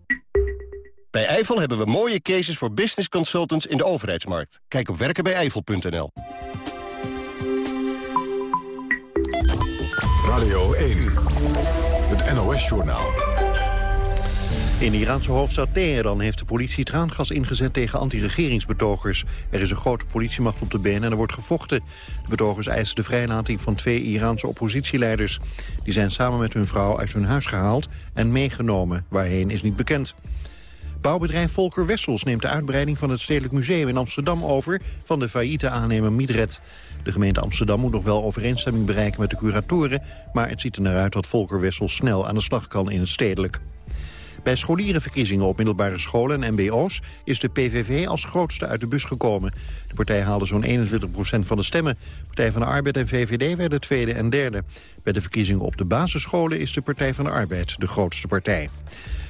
Bij Eiffel hebben we mooie cases voor business consultants in de overheidsmarkt. Kijk op werkenbijeifel.nl. Radio 1, het NOS-journaal. In de Iraanse hoofdstad Teheran heeft de politie traangas ingezet tegen anti-regeringsbetogers. Er is een grote politiemacht op de been en er wordt gevochten. De betogers eisen de vrijlating van twee Iraanse oppositieleiders. Die zijn samen met hun vrouw uit hun huis gehaald en meegenomen. Waarheen is niet bekend. Bouwbedrijf Volker Wessels neemt de uitbreiding van het Stedelijk Museum in Amsterdam over van de failliete aannemer Midred. De gemeente Amsterdam moet nog wel overeenstemming bereiken met de curatoren, maar het ziet er naar uit dat Volker Wessels snel aan de slag kan in het stedelijk. Bij scholierenverkiezingen op middelbare scholen en mbo's is de PVV als grootste uit de bus gekomen. De partij haalde zo'n 21% van de stemmen. Partij van de Arbeid en VVD werden tweede en derde. Bij de verkiezingen op de basisscholen is de Partij van de Arbeid de grootste partij.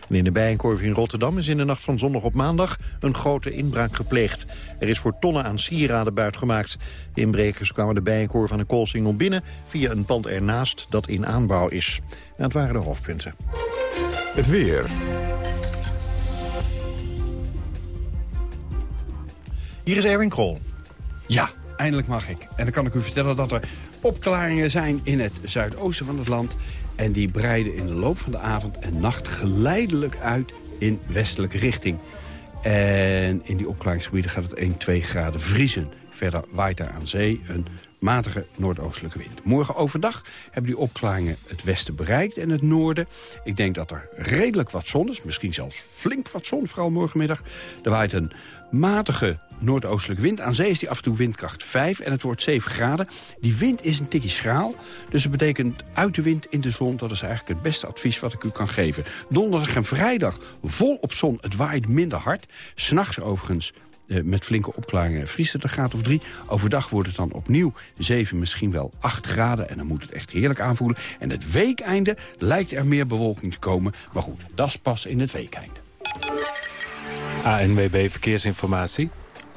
En in de Bijenkorf in Rotterdam is in de nacht van zondag op maandag een grote inbraak gepleegd. Er is voor tonnen aan sieraden buitgemaakt. De inbrekers kwamen de Bijenkorf aan de Koolsingel binnen via een pand ernaast dat in aanbouw is. En dat waren de hoofdpunten. Het weer. Hier is Erwin Krol. Ja, eindelijk mag ik. En dan kan ik u vertellen dat er opklaringen zijn in het zuidoosten van het land. En die breiden in de loop van de avond en nacht geleidelijk uit in westelijke richting. En in die opklaringsgebieden gaat het 1, 2 graden vriezen. Verder waait daar aan zee een matige noordoostelijke wind. Morgen overdag hebben die opklaringen het westen bereikt en het noorden. Ik denk dat er redelijk wat zon is, misschien zelfs flink wat zon, vooral morgenmiddag. Er waait een matige noordoostelijke wind. Aan zee is die af en toe windkracht 5 en het wordt 7 graden. Die wind is een tikje schraal, dus dat betekent uit de wind in de zon. Dat is eigenlijk het beste advies wat ik u kan geven. Donderdag en vrijdag vol op zon, het waait minder hard. S'nachts overigens eh, met flinke opklaringen vriest het graad of 3. Overdag wordt het dan opnieuw 7, misschien wel 8 graden. En dan moet het echt heerlijk aanvoelen. En het weekeinde lijkt er meer bewolking te komen. Maar goed, dat is pas in het weekeinde. ANWB Verkeersinformatie.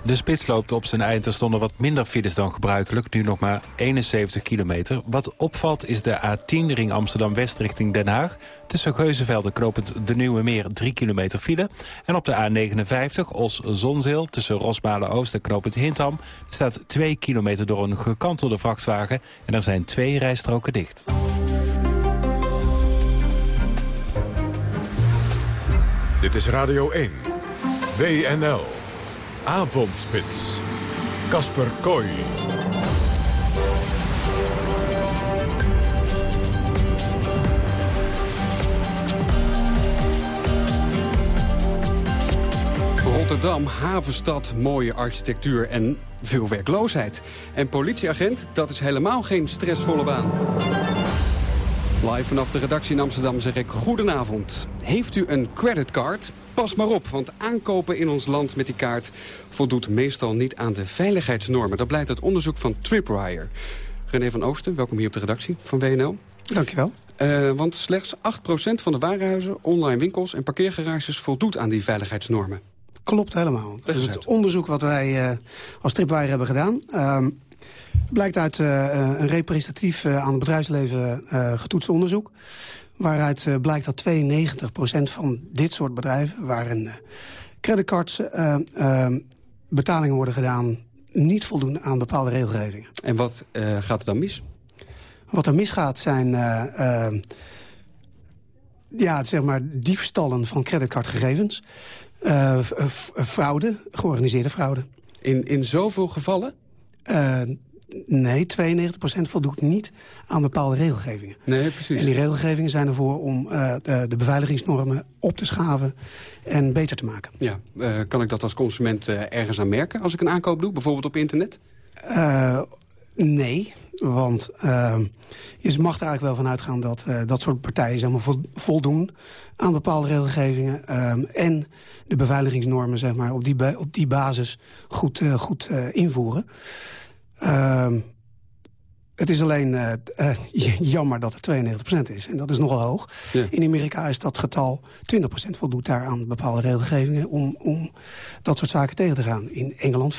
De spits loopt op zijn eind. Er stonden wat minder files dan gebruikelijk. Nu nog maar 71 kilometer. Wat opvalt is de A10 ring Amsterdam-West richting Den Haag. Tussen Geuzenveld en Knopend de Nieuwe Meer 3 kilometer file. En op de A59 Os-Zonzeel tussen Rosmalen-Oost en Knopend Hintham... staat 2 kilometer door een gekantelde vrachtwagen. En er zijn twee rijstroken dicht. Dit is Radio 1. WNL. Avondspits. Kasper Kooi. Rotterdam, havenstad, mooie architectuur en veel werkloosheid. En politieagent, dat is helemaal geen stressvolle baan. Live vanaf de redactie in Amsterdam zeg ik goedenavond. Heeft u een creditcard? Pas maar op, want aankopen in ons land met die kaart... voldoet meestal niet aan de veiligheidsnormen. Dat blijkt uit onderzoek van Tripwire. René van Oosten, welkom hier op de redactie van WNL. Dankjewel. Uh, want slechts 8% van de warenhuizen, online winkels en parkeergarages... voldoet aan die veiligheidsnormen. Klopt helemaal. Dat is het onderzoek wat wij uh, als Tripwire hebben gedaan. Uh, blijkt uit uh, een representatief aan het bedrijfsleven getoetst onderzoek. Waaruit blijkt dat 92% van dit soort bedrijven... waarin creditcards betalingen worden gedaan niet voldoen aan bepaalde regelgevingen. En wat gaat er dan mis? Wat er misgaat zijn ja, zeg maar diefstallen van creditcardgegevens. fraude, georganiseerde fraude. In, in zoveel gevallen? Nee, 92% voldoet niet aan bepaalde regelgevingen. Nee, precies. En die regelgevingen zijn ervoor om uh, de, beveiligingsnormen op te schaven en beter te maken. Ja, uh, kan ik dat als consument uh, ergens aan merken als ik een aankoop doe, bijvoorbeeld op internet? nee, want je mag er eigenlijk wel van uitgaan dat dat soort partijen zeg maar, voldoen aan bepaalde regelgevingen en de beveiligingsnormen zeg maar, op, die op die basis goed, goed invoeren. Uh, het is alleen uh, uh, jammer dat het 92% is. En dat is nogal hoog. Ja. In Amerika is dat getal 20% voldoet daar aan bepaalde regelgevingen... Om, om dat soort zaken tegen te gaan. In Engeland 50%.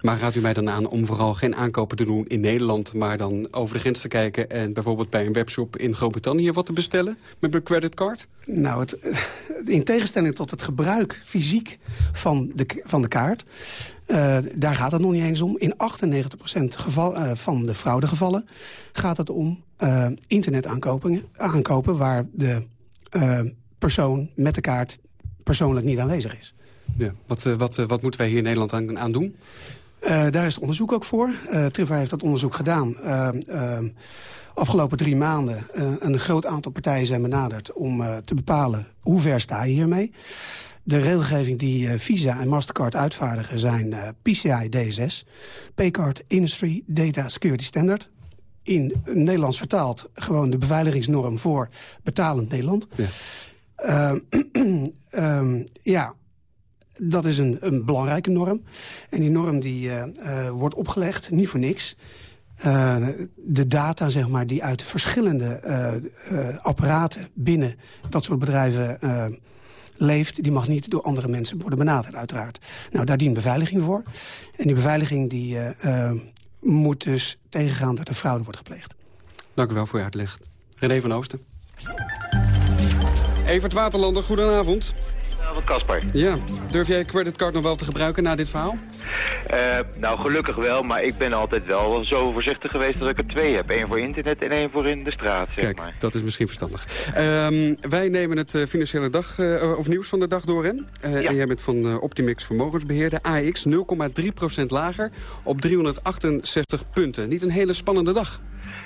Maar gaat u mij dan aan om vooral geen aankopen te doen in Nederland... maar dan over de grens te kijken... en bijvoorbeeld bij een webshop in Groot-Brittannië wat te bestellen... met mijn creditcard? Nou, het, in tegenstelling tot het gebruik fysiek van de, van de kaart... Uh, daar gaat het nog niet eens om. In 98% geval, uh, van de fraudegevallen gaat het om uh, aankopen... waar de persoon met de kaart persoonlijk niet aanwezig is. Ja. Wat, wat, wat moeten wij hier in Nederland aan, aan doen? daar is het onderzoek ook voor. Uh, Trivia heeft dat onderzoek gedaan. afgelopen drie maanden een groot aantal partijen zijn benaderd... om te bepalen hoe ver sta je hiermee. De regelgeving die uh, Visa en Mastercard uitvaardigen zijn uh, PCI DSS... Paycard Industry Data Security Standard. In Nederlands vertaald gewoon de beveiligingsnorm voor betalend Nederland. Ja, uh, um, ja dat is een, een, belangrijke norm. En die norm die, uh, wordt opgelegd, niet voor niks... De data zeg maar, die uit verschillende apparaten binnen dat soort bedrijven leeft... die mag niet door andere mensen worden benaderd, uiteraard. Nou, daar dient beveiliging voor. En die beveiliging die, uh, moet dus tegengaan dat er fraude wordt gepleegd. Dank u wel voor uw uitleg. René van Oosten. Evert Waterlander, goedenavond. Ja, durf jij creditcard nog wel te gebruiken na dit verhaal? Uh, nou, gelukkig wel, maar ik ben altijd wel zo voorzichtig geweest dat ik er twee heb. Eén voor internet en één voor in de straat, zeg Kijk, maar. dat is misschien verstandig. Um, wij nemen het uh, financiële dag, uh, of nieuws van de dag door, hè? Ja. En jij bent van Optimix Vermogensbeheerder. AX 0,3% lager op 368 punten. Niet een hele spannende dag.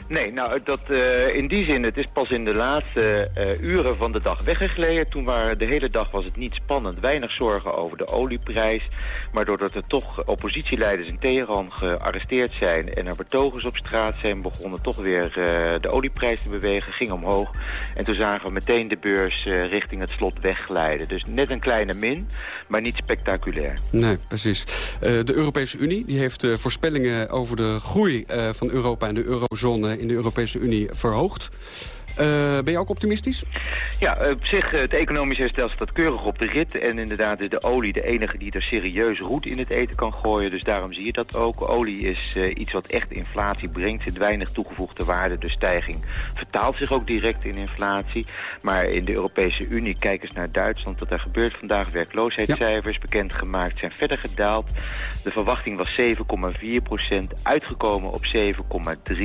Nee, nou, dat, uh, in die zin, het is pas in de laatste uh, uren van de dag weggegleden. Toen waren de hele dag was het niet spannend. Weinig zorgen over de olieprijs. Maar doordat er toch oppositieleiders in Teheran gearresteerd zijn... en er betogers op straat zijn, begonnen toch weer uh, de olieprijs te bewegen. Ging omhoog. En toen zagen we meteen de beurs richting het slot wegglijden. Dus net een kleine min, maar niet spectaculair. Nee, precies. de Europese Unie die heeft voorspellingen over de groei van Europa en de eurozone in de Europese Unie verhoogd. Uh, ben je ook optimistisch? Ja, op zich, het economisch herstel staat keurig op de rit. En inderdaad is de olie de enige die er serieus roet in het eten kan gooien. Dus daarom zie je dat ook. Olie is uh, iets wat echt inflatie brengt. Zit weinig toegevoegde waarde. De stijging vertaalt zich ook direct in inflatie. Maar in de Europese Unie, kijk eens naar Duitsland. Wat er gebeurt vandaag, werkloosheidscijfers ja. bekendgemaakt, zijn verder gedaald. De verwachting was 7,4 procent, uitgekomen op 7,3.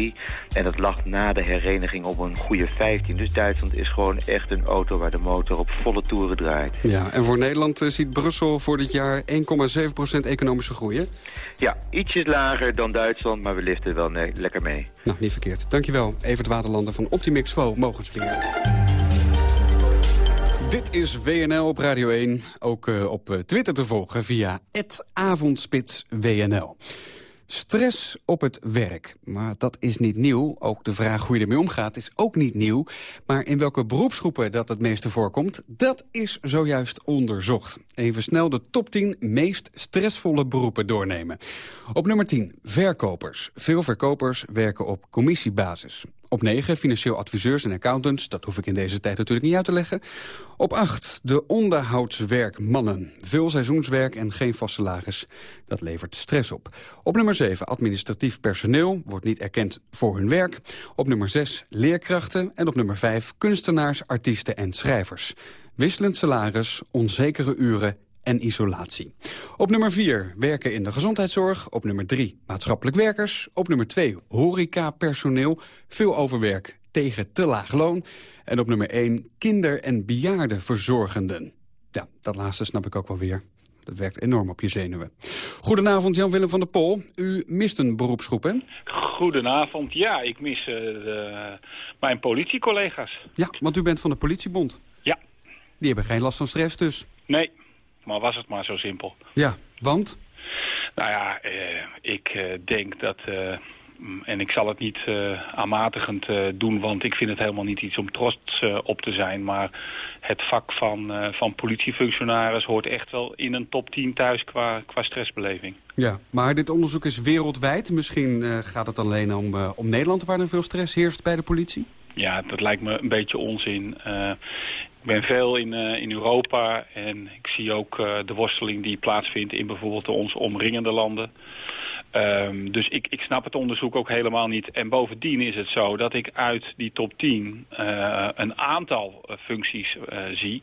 En dat lag na de hereniging op een goede 15. Dus Duitsland is gewoon echt een auto waar de motor op volle toeren draait. Ja, en voor Nederland uh, ziet Brussel voor dit jaar 1,7% economische groei, hè? Ja, ietsjes lager dan Duitsland, maar we liften wel nee, lekker mee. Nou, niet verkeerd. Dankjewel, Evert Waterlander van Optimix Vo Mogensbeheer. Dit is WNL op Radio 1, ook uh, op Twitter te volgen via avondspitswnl. Stress op het werk. Maar dat is niet nieuw. Ook de vraag hoe je ermee omgaat is ook niet nieuw. Maar in welke beroepsgroepen dat het meeste voorkomt... dat is zojuist onderzocht. Even snel de top 10 meest stressvolle beroepen doornemen. Op nummer 10, verkopers. Veel verkopers werken op commissiebasis. Op 9 financieel adviseurs en accountants. Dat hoef ik in deze tijd natuurlijk niet uit te leggen. Op 8 de onderhoudswerkmannen. Veel seizoenswerk en geen vast salaris. Dat levert stress op. Op nummer 7 administratief personeel. Wordt niet erkend voor hun werk. Op nummer 6 leerkrachten. En op nummer 5 kunstenaars, artiesten en schrijvers. Wisselend salaris, onzekere uren en isolatie. Op nummer 4 werken in de gezondheidszorg. Op nummer 3 maatschappelijk werkers. Op nummer 2 horecapersoneel. Veel overwerk tegen te laag loon. En op nummer 1 kinder- en bejaardenverzorgenden. Ja, dat laatste snap ik ook wel weer. Dat werkt enorm op je zenuwen. Goedenavond, Jan-Willem van der Pol. U mist een beroepsgroep, hè? Goedenavond. Ja, ik mis uh, de, mijn politiecollega's. Ja, want u bent van de politiebond. Ja. Die hebben geen last van stress dus. Nee, maar was het maar zo simpel. Ja, want? Nou ja, eh, ik eh, denk dat... Uh, en ik zal het niet aanmatigend doen, want ik vind het helemaal niet iets om trots op te zijn. Maar het vak van, van politiefunctionaris hoort echt wel in een top 10 thuis qua, qua stressbeleving. Ja, maar dit onderzoek is wereldwijd. Misschien gaat het alleen om, om Nederland waar er veel stress heerst bij de politie? Ja, dat lijkt me een beetje onzin. Ik ben veel in, uh, in Europa en ik zie ook uh, de worsteling die plaatsvindt in bijvoorbeeld de ons omringende landen. Um, dus ik, ik snap het onderzoek ook helemaal niet. En bovendien is het zo dat ik uit die top 10 uh, een aantal functies zie.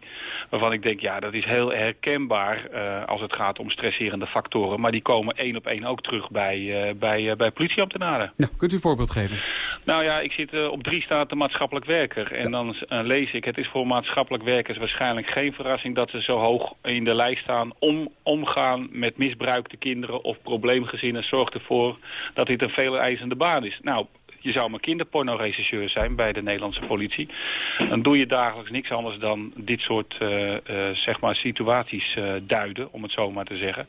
Waarvan ik denk, ja, dat is heel herkenbaar als het gaat om stresserende factoren. Maar die komen één op één ook terug bij, bij, bij politieambtenaren. Ja, kunt u een voorbeeld geven? Nou ja, ik zit op drie staat de maatschappelijk werker. En dan lees ik, het is voor maatschappelijk werkers waarschijnlijk geen verrassing dat ze zo hoog in de lijst staan. Om, omgaan met misbruikte kinderen of probleemgezinnen zorgt ervoor dat dit een veel eisende baan is. Nou, je zou maar kinderpornoregisseur zijn bij de Nederlandse politie. Dan doe je dagelijks niks anders dan dit soort uh, uh, zeg maar situaties uh, duiden, om het zo maar te zeggen.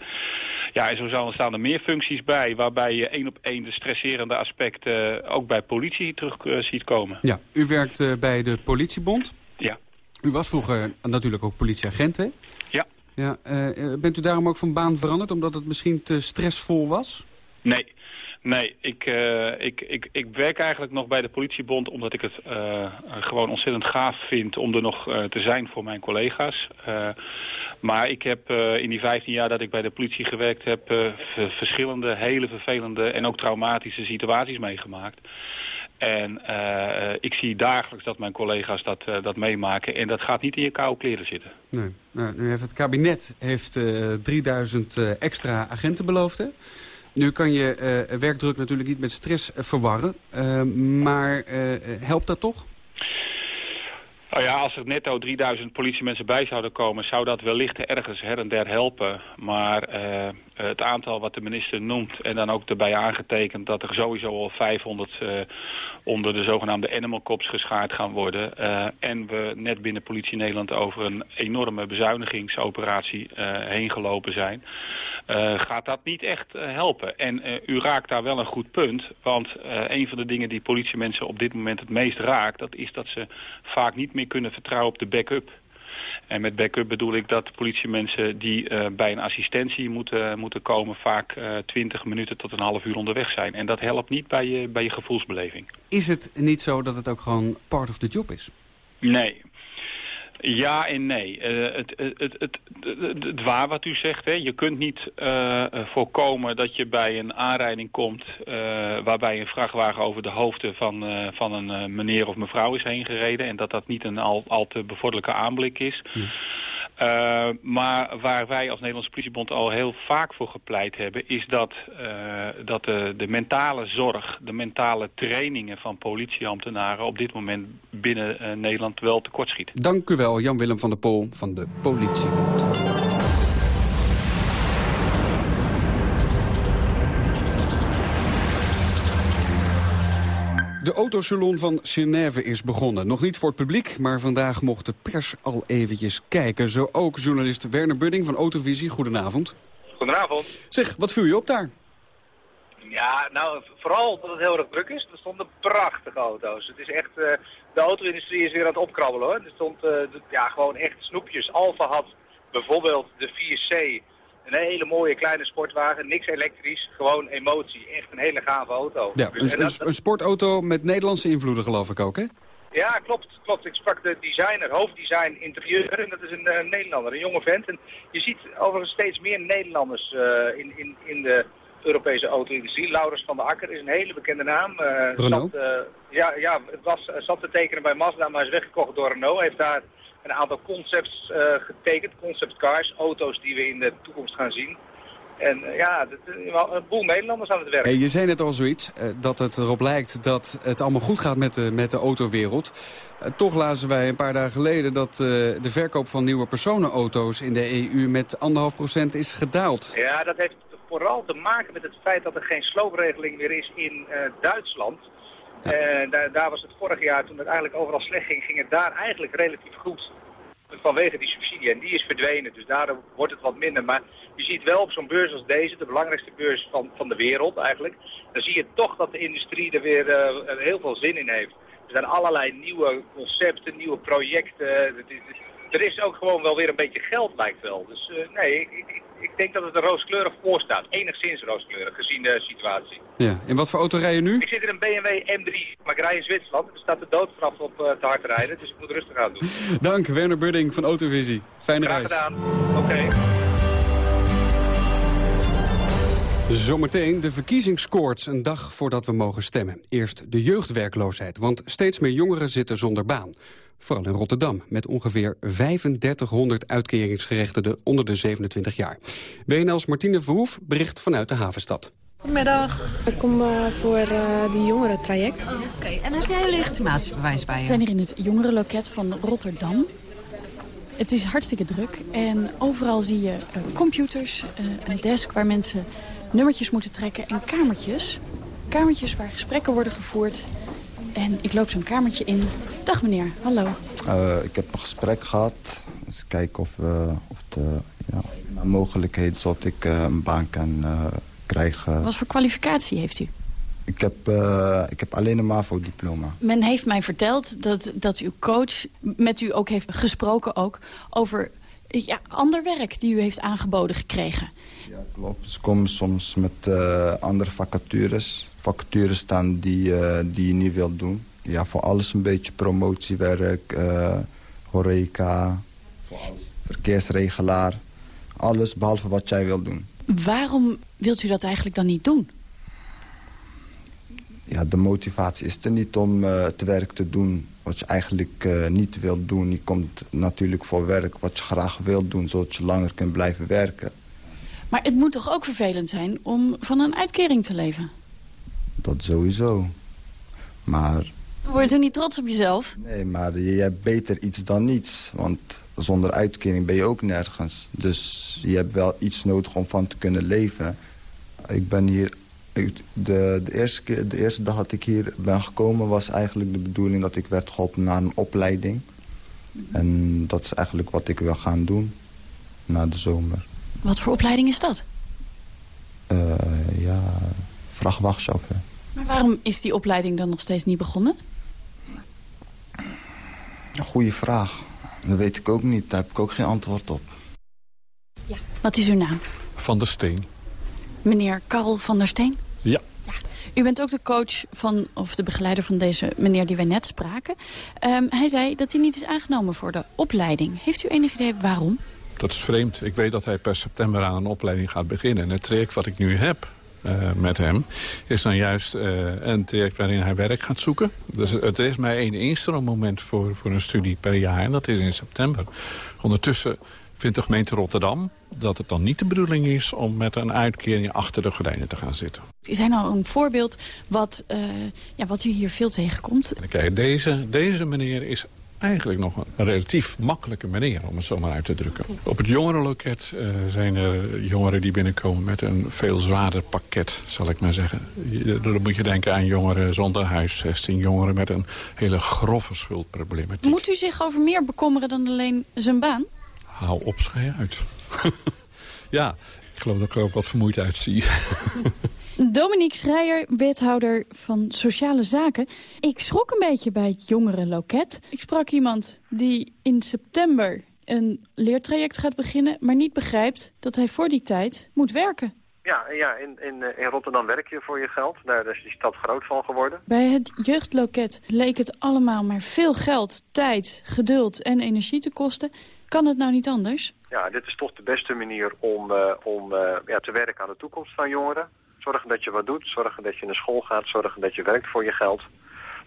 Ja, en zo staan er meer functies bij, waarbij je één op één de stresserende aspecten ook bij politie terug ziet komen. Ja, u werkt bij de politiebond. Ja. U was vroeger natuurlijk ook politieagent, hè? Ja. ja bent u daarom ook van baan veranderd, omdat het misschien te stressvol was? Nee. Nee, ik, uh, ik, ik, ik werk eigenlijk nog bij de politiebond omdat ik het uh, gewoon ontzettend gaaf vind om er nog uh, te zijn voor mijn collega's. maar ik heb in die 15 jaar dat ik bij de politie gewerkt heb verschillende hele vervelende en ook traumatische situaties meegemaakt. En ik zie dagelijks dat mijn collega's dat, dat meemaken. En dat gaat niet in je koude kleren zitten. Nee. Nou, nu heeft het kabinet heeft, uh, 3000 extra agenten beloofd. Hè? Nu kan je werkdruk natuurlijk niet met stress verwarren. maar helpt dat toch? Nou ja, als er netto 3000 politiemensen bij zouden komen... zou dat wellicht ergens her en der helpen. Maar uh, het aantal wat de minister noemt... en dan ook erbij aangetekend dat er sowieso al 500 uh, onder de zogenaamde animal cops geschaard gaan worden. Uh, en we net binnen Politie Nederland over een enorme bezuinigingsoperatie heen gelopen zijn. gaat dat niet echt helpen. En u raakt daar wel een goed punt. Want een van de dingen die politiemensen op dit moment het meest raakt... dat is dat ze vaak niet meer kunnen vertrouwen op de backup. En met backup bedoel ik dat politiemensen die uh, bij een assistentie moeten, moeten komen... vaak uh, 20 minuten tot een half uur onderweg zijn. En dat helpt niet bij je, bij je gevoelsbeleving. Is het niet zo dat het ook gewoon part of the job is? Nee, ja en nee. Uh, het, het, het, het, waar wat u zegt, hè. je kunt niet uh, voorkomen dat je bij een aanrijding komt waarbij een vrachtwagen over de hoofden van, van een meneer of mevrouw is heen gereden en dat dat niet een al, al te bevorderlijke aanblik is. Ja. Uh, maar waar wij als Nederlandse politiebond al heel vaak voor gepleit hebben... is dat, uh, dat de, de, mentale zorg, de mentale trainingen van politieambtenaren... op dit moment binnen uh, Nederland wel tekortschieten. Dank u wel, Jan-Willem van der Pol van de politiebond. De autosalon van Genève is begonnen. Nog niet voor het publiek, maar vandaag mocht de pers al eventjes kijken. Zo ook journalist Werner Budding van Autovisie. Goedenavond. Goedenavond. Zeg, wat viel je op daar? Ja, nou, vooral dat het heel erg druk is. Er stonden prachtige auto's. Het is echt, uh, de auto-industrie is weer aan het opkrabbelen hoor. Er stond uh, ja, gewoon echt snoepjes. Alfa had bijvoorbeeld de 4C een hele mooie kleine sportwagen, niks elektrisch, gewoon emotie. Echt een hele gave auto. Ja, een, dat, een, sportauto met Nederlandse invloeden geloof ik ook, hè? Ja, klopt, klopt. Ik sprak de designer, hoofddesign interieur en dat is een uh, Nederlander, een jonge vent. En je ziet overigens steeds meer Nederlanders uh, in, in, in de Europese auto-industrie. Laurens van der Akker is een hele bekende naam. Uh, Renault? Zat, ja, ja, het was, zat te tekenen bij Mazda, maar is weggekocht door Renault. Heeft daar een aantal concepts uh, getekend, concept cars, auto's die we in de toekomst gaan zien. En uh, ja, een boel Nederlanders aan het werk. Hey, je zei net al zoiets, uh, dat het erop lijkt dat het allemaal goed gaat met de, met de autowereld. toch lazen wij een paar dagen geleden dat de verkoop van nieuwe personenauto's in de EU met anderhalf procent is gedaald. Ja, dat heeft vooral te maken met het feit dat er geen sloopregeling meer is in Duitsland. En daar, daar, was het vorig jaar, toen het eigenlijk overal slecht ging, ging het daar eigenlijk relatief goed. Vanwege die subsidie. En die is verdwenen, dus daardoor wordt het wat minder. Maar je ziet wel op zo'n beurs als deze, de belangrijkste beurs van, van de wereld eigenlijk, dan zie je toch dat de industrie er weer uh, heel veel zin in heeft. Er zijn allerlei nieuwe concepten, nieuwe projecten. Er is ook gewoon wel weer een beetje geld, lijkt wel. Dus uh, nee, ik, ik, ik, denk dat het er rooskleurig voor staat. Enigszins rooskleurig, gezien de situatie. Ja, en wat voor auto rij je nu? Ik zit in een BMW M3, maar ik rij in Zwitserland. Er staat de doodstraf op uh, te hard rijden, dus ik moet rustig aan doen. Dank, Werner Budding van Autovisie. Fijne Graag reis. gedaan. Oké. Okay. Zometeen de verkiezingskoorts, een dag voordat we mogen stemmen. Eerst de jeugdwerkloosheid, want steeds meer jongeren zitten zonder baan. Vooral in Rotterdam, met ongeveer 3500 uitkeringsgerechtigden onder de 27 jaar. WNL's Martine Verhoef bericht vanuit de havenstad. Goedemiddag. Ik kom uh, voor uh, die jongerentraject. Oh, Oké, okay. en heb jij een legitimatiebewijs bij je? We zijn hier in het jongerenloket van Rotterdam. Het is hartstikke druk en overal zie je uh, computers, een desk waar mensen nummertjes moeten trekken en kamertjes. Kamertjes waar gesprekken worden gevoerd. En ik loop zo'n kamertje in. Dag meneer, hallo. Uh, ik heb een gesprek gehad. Eens kijken of, uh, of de ja, mogelijkheid zodat ik uh, een baan kan krijgen. Wat voor kwalificatie heeft u? Ik heb, ik heb alleen een MAVO-diploma. Men heeft mij verteld dat, dat uw coach met u ook heeft gesproken ook over ja, ander werk die u heeft aangeboden gekregen. Ja, klopt. Ze komen soms met andere vacatures. Vacatures staan die, die je niet wilt doen. Ja, voor alles een beetje promotiewerk, uh, horeca, voor alles. verkeersregelaar. Alles behalve wat jij wilt doen. Waarom wilt u dat eigenlijk dan niet doen? Ja, de motivatie is er niet om het werk te doen wat je eigenlijk uh, niet wilt doen. Je komt natuurlijk voor werk wat je graag wilt doen... zodat je langer kunt blijven werken. Maar het moet toch ook vervelend zijn om van een uitkering te leven? Dat sowieso. Maar... Word je niet trots op jezelf? Nee, maar je hebt beter iets dan niets. Want zonder uitkering ben je ook nergens. Dus je hebt wel iets nodig om van te kunnen leven. Ik ben hier de, de, eerste keer, de eerste dag dat ik hier ben gekomen was eigenlijk de bedoeling dat ik werd geholpen naar een opleiding. En dat is eigenlijk wat ik wil gaan doen na de zomer. Wat voor opleiding is dat? Uh, ja, vrachtwagenchauffeur. Maar waarom is die opleiding dan nog steeds niet begonnen? Goeie vraag. Dat weet ik ook niet. Daar heb ik ook geen antwoord op. Ja. Wat is uw naam? Van der Steen. Meneer Karel van der Steen? Ja. ja. U bent ook de coach van, of de begeleider van deze meneer die wij net spraken. Um, hij zei dat hij niet is aangenomen voor de opleiding. Heeft u enig idee waarom? Dat is vreemd. Ik weet dat hij per september aan een opleiding gaat beginnen. En het traject wat ik nu heb uh, met hem... is dan juist uh, een traject waarin hij werk gaat zoeken. Dus het is maar één instroommoment voor, voor een studie per jaar. En dat is in september. Ondertussen vindt de gemeente Rotterdam dat het dan niet de bedoeling is... om met een uitkering achter de gordijnen te gaan zitten. Is hij nou een voorbeeld wat, uh, ja, wat u hier veel tegenkomt? Kijk, deze, deze meneer is eigenlijk nog een relatief makkelijke meneer, om het zo maar uit te drukken. Op het jongerenloket uh, zijn er jongeren die binnenkomen met een veel zwaarder pakket, zal ik maar zeggen. Dan moet je denken aan jongeren zonder huisvesting, jongeren met een hele grove schuldproblematiek. Moet u zich over meer bekommeren dan alleen zijn baan? Hou op, schei uit. ja, ik geloof dat ik er ook wat vermoeid uitzie. Dominique Schreier, wethouder van Sociale Zaken. Ik schrok een beetje bij het jongerenloket. Ik sprak iemand die in september een leertraject gaat beginnen... maar niet begrijpt dat hij voor die tijd moet werken. Ja, ja in, in, in Rotterdam werk je voor je geld. Daar is die stad groot van geworden. Bij het jeugdloket leek het allemaal maar veel geld, tijd, geduld en energie te kosten. Kan het nou niet anders? Ja, dit is toch de beste manier om, uh, om uh, ja, te werken aan de toekomst van jongeren. Zorgen dat je wat doet, zorgen dat je naar school gaat, zorgen dat je werkt voor je geld.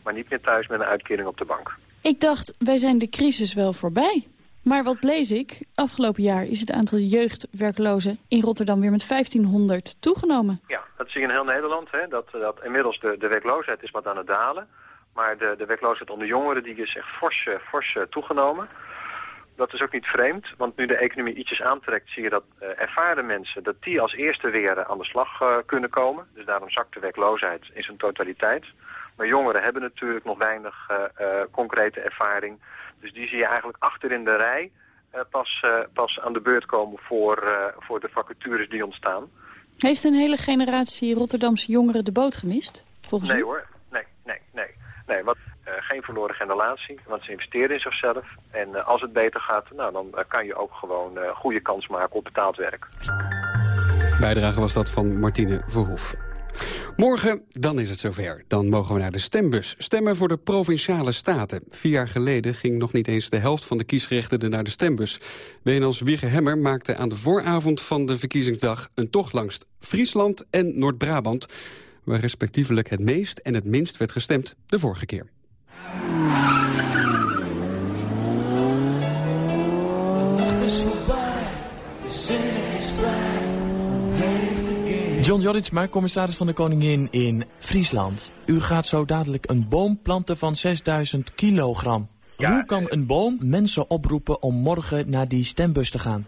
Maar niet meer thuis met een uitkering op de bank. Ik dacht, wij zijn de crisis wel voorbij. Maar wat lees ik? Afgelopen jaar is het aantal jeugdwerklozen in Rotterdam weer met 1500 toegenomen. Ja, dat zie je in heel Nederland. Hè? Dat, dat inmiddels de, de werkloosheid is wat aan het dalen. Maar de, de werkloosheid onder jongeren die is echt fors, fors toegenomen. Dat is ook niet vreemd, want nu de economie ietsjes aantrekt... zie je dat uh, ervaren mensen, dat die als eerste weer aan de slag uh, kunnen komen. Dus daarom zakt de werkloosheid in zijn totaliteit. Maar jongeren hebben natuurlijk nog weinig concrete ervaring. Dus die zie je eigenlijk achter in de rij pas, pas aan de beurt komen voor, voor de vacatures die ontstaan. Heeft een hele generatie Rotterdamse jongeren de boot gemist? Volgens nee u? hoor, nee, nee, nee. nee wat, geen verloren generatie, want ze investeren in zichzelf. En uh, als het beter gaat, nou, dan uh, kan je ook gewoon goede kans maken op betaald werk. Bijdrage was dat van Martine Verhoef. Morgen, dan is het zover. Dan mogen we naar de stembus. Stemmen voor de Provinciale Staten. Vier jaar geleden ging nog niet eens de helft van de kiesgerechtigden naar de stembus. WNL's Wiege Hemmer maakte aan de vooravond van de verkiezingsdag... een tocht langs Friesland en Noord-Brabant... waar respectievelijk het meest en het minst werd gestemd de vorige keer. John Jorritsma, commissaris van de Koningin in Friesland. U gaat zo dadelijk een boom planten van 6000 kilogram. Ja, Hoe kan een boom mensen oproepen om morgen naar die stembus te gaan?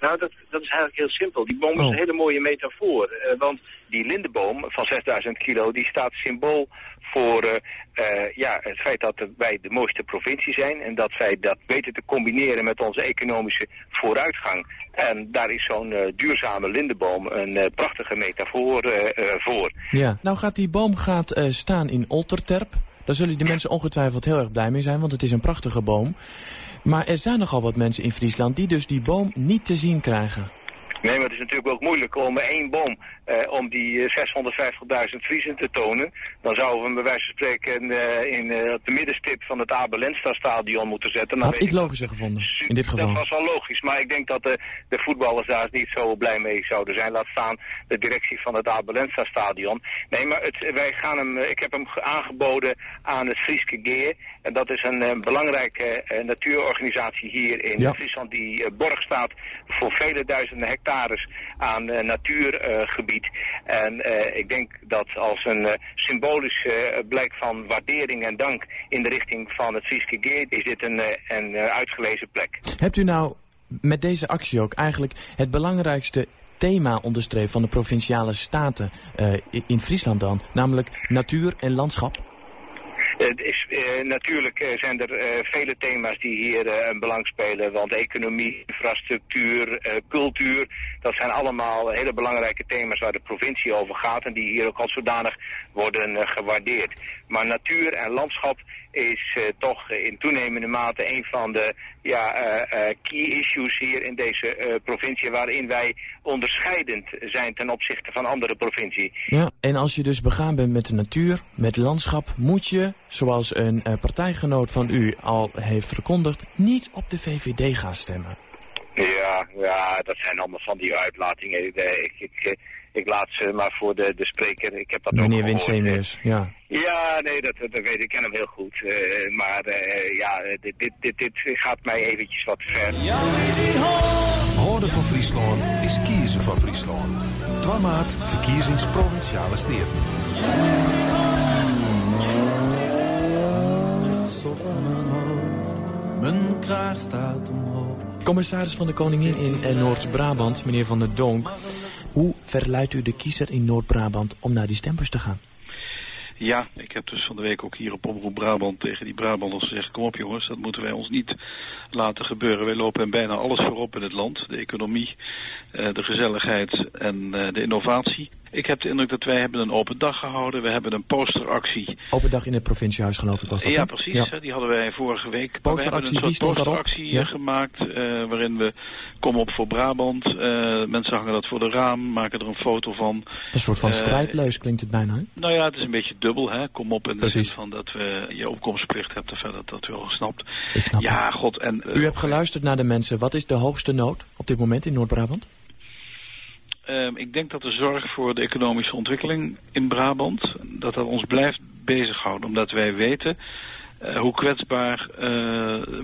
Nou, dat, dat is eigenlijk heel simpel. Die boom is Oh. een hele mooie metafoor. eh, want die lindenboom van 6000 kilo, die staat symbool voor eh, eh, ja, het feit dat wij de mooiste provincie zijn. En dat wij dat weten te combineren met onze economische vooruitgang. En daar is zo'n eh, duurzame lindenboom een prachtige metafoor voor. Ja. Nou gaat die boom gaat, eh, staan in Olterterp. Daar zullen de mensen ongetwijfeld heel erg blij mee zijn, want het is een prachtige boom. Maar er zijn nogal wat mensen in Friesland die dus die boom niet te zien krijgen. Nee, maar het is natuurlijk ook moeilijk om één boom, eh, om die eh, 650.000 Friesen te tonen. Dan zouden we hem bij wijze van spreken eh, in, eh, op de middenstip van het Abel Lenstra stadion moeten zetten. Dan Had ik logischer gevonden, in dit geval. Dat was wel logisch, maar ik denk dat de, de voetballers daar niet zo blij mee zouden zijn. Laat staan de directie van het Abel Lenstra stadion. Nee, maar het, wij gaan hem, eh, ik heb hem ge- aangeboden aan het Frieske Geer. En dat is een eh, belangrijke eh, natuurorganisatie hier in Ja. Friesland die eh, borg staat voor vele duizenden aan eh, natuurgebied. en eh, ik denk dat als een eh, symbolisch blijk van waardering en dank in de richting van het Frieske Geer is dit een, een uitgelezen plek. Hebt u nou met deze actie ook eigenlijk het belangrijkste thema onderstreept van de provinciale staten in Friesland dan? Namelijk natuur en landschap? Is, eh, natuurlijk eh, zijn er eh, vele thema's die hier een belang spelen. Want economie, infrastructuur, cultuur, dat zijn allemaal hele belangrijke thema's waar de provincie over gaat. En die hier ook als zodanig worden gewaardeerd. Maar natuur en landschap is eh, toch in toenemende mate een van de ja, eh, key issues hier in deze provincie. Waarin wij onderscheidend zijn ten opzichte van andere provincies. Ja, en als je dus begaan bent met de natuur, met landschap, moet je, zoals een partijgenoot van u al heeft verkondigd, niet op de VVD gaan stemmen. Ja, ja, dat zijn allemaal van die uitlatingen. Ik, ik, ik, eh, laat ze maar voor de, de spreker. Ik heb dat Meneer. Winsemius, ja. Ja, nee, dat, dat weet ik. Ik ken hem heel goed. Eh, maar eh, ja, dit, dit, dit, dit gaat mij eventjes wat ver. Hoorden van Friesland is kiezen van Friesland. Twa maart verkiezingsprovinciale steden. Mijn kraag staat omhoog. Commissaris van de Koningin in eh, Noord-Brabant, meneer Van der Donk. Hoe verleidt u de kiezer in Noord-Brabant om naar die stembus te gaan? Ja, ik heb dus van de week ook hier op Omroep Brabant tegen die Brabanders gezegd... kom op jongens, dat moeten wij ons niet laten gebeuren. Wij lopen bijna alles voorop in het land. De economie, eh, de gezelligheid en eh, de innovatie. Ik heb de indruk dat wij hebben een open dag gehouden. We hebben een posteractie. Open dag in het provinciehuis geloof ik was dat, Ja, precies. Ja. hè, Die hadden wij vorige week. Posteractie, we hebben een soort posteractie Ja. eh, gemaakt eh, waarin we kom op voor Brabant. Eh, mensen hangen dat voor de raam, maken er een foto van. Een soort van strijdleus klinkt het bijna, hè? nou ja, het is een beetje dubbel, hè. Kom op in de Precies. zin van dat we je opkomstplicht hebt, of verder dat u al snapt. Ik snap ja, god, en... U hebt geluisterd naar de mensen. Wat is de hoogste nood op dit moment in Noord-Brabant? Ehm, ik denk dat de zorg voor de economische ontwikkeling in Brabant, dat dat ons blijft bezighouden. Omdat wij weten hoe kwetsbaar